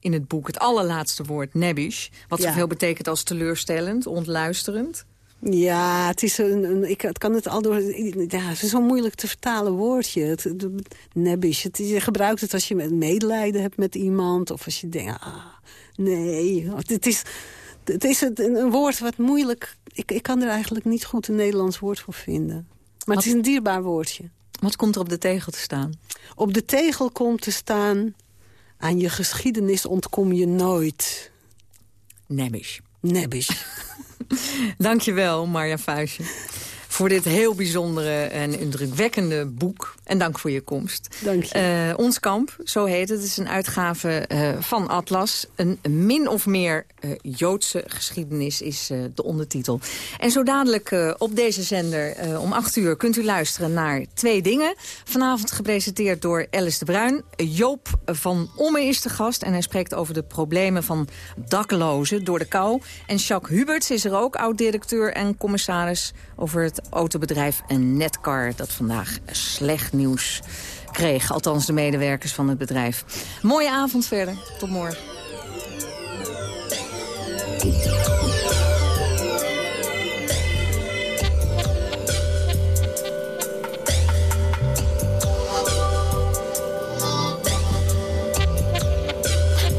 in het boek. Het allerlaatste woord, nebish. Wat Ja. zoveel betekent als teleurstellend, ontluisterend. Ja, het is een, een ik het kan het al door. Ja, het is zo'n moeilijk te vertalen woordje. Het, het, nebbish. Het, je gebruikt het als je medelijden hebt met iemand, of als je denkt, ah, nee. Het is, het is een, een woord wat moeilijk. Ik, ik kan er eigenlijk niet goed een Nederlands woord voor vinden. Maar het is een dierbaar woordje. Wat komt er op de tegel te staan? Op de tegel komt te staan... aan je geschiedenis ontkom je nooit. Nebbish. Nebbish. Dankjewel, Marja Vuistje. Voor dit heel bijzondere en indrukwekkende boek. En dank voor je komst. Dank je. Uh, Ons Kamp, zo heet het. Het is een uitgave uh, van Atlas. Een min of meer uh, Joodse geschiedenis is de ondertitel. En zo dadelijk op deze zender om acht uur kunt u luisteren naar twee dingen. Vanavond gepresenteerd door Alice de Bruin. Joop van Omme is de gast en hij spreekt over de problemen van daklozen door de kou. En Jacques Huberts is er ook, oud-directeur en commissaris over het autobedrijf Netcar... dat vandaag slecht nieuws kreeg. Althans de medewerkers van het bedrijf. Mooie avond verder. Tot morgen.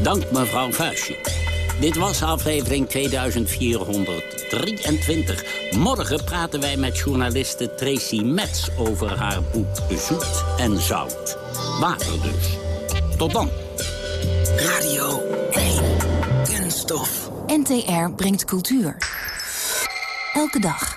Dank mevrouw Vuistje. Dit was aflevering 2423. Morgen praten wij met journaliste Tracy Metz over haar boek Zoet en Zout. Water dus. Tot dan. Radio 1. Kunststof. NTR brengt cultuur. Elke dag.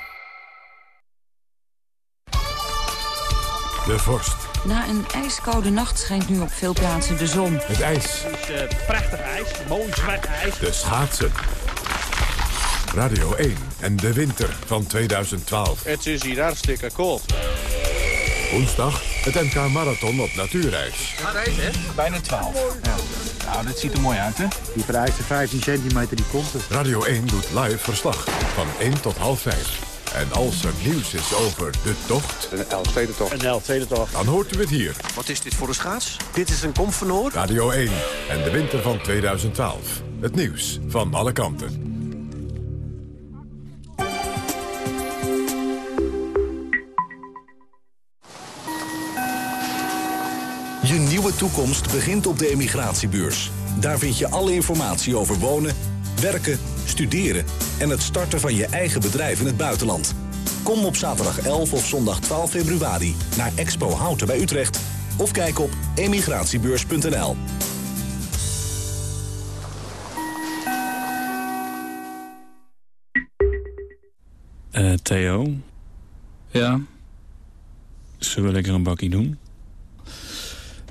De vorst. Na een ijskoude nacht schijnt nu op veel plaatsen de zon. Het ijs. Het is uh, prachtig ijs, mooi zwart ijs. De schaatsen. Radio 1 en de winter van 2012. Het is hier hartstikke koud. Woensdag het NK Marathon op natuurreis. Rijden, hè? Bijna 12. Ja. Nou, dat ziet er mooi uit, hè? Die vereiste 15 centimeter, die komt er. Radio 1 doet live verslag van 1 tot half 5. En als er nieuws is over de tocht... Een L-tweede-tocht. Een L-tweede-tocht. Dan hoort u het hier. Wat is dit voor een schaats? Dit is een komfenoor. Radio 1 en de winter van 2012. Het nieuws van alle kanten. Je nieuwe toekomst begint op de emigratiebeurs. Daar vind je alle informatie over wonen, werken, studeren... en het starten van je eigen bedrijf in het buitenland. Kom op zaterdag 11 of zondag 12 februari naar Expo Houten bij Utrecht... of kijk op emigratiebeurs.nl. Uh, Theo? Ja? Zullen we lekker een bakkie doen?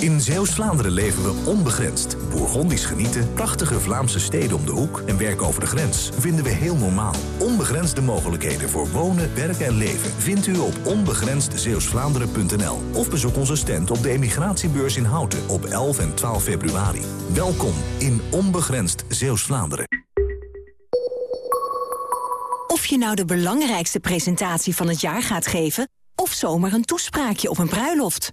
In Zeeuws-Vlaanderen leven we onbegrensd. Bourgondisch genieten, prachtige Vlaamse steden om de hoek en werken over de grens vinden we heel normaal. Onbegrensde mogelijkheden voor wonen, werken en leven vindt u op onbegrensdzeeuwsvlaanderen.nl of bezoek onze stand op de emigratiebeurs in Houten op 11 en 12 februari. Welkom in Onbegrensd Zeeuws-Vlaanderen. Of je nou de belangrijkste presentatie van het jaar gaat geven... of zomaar een toespraakje op een bruiloft.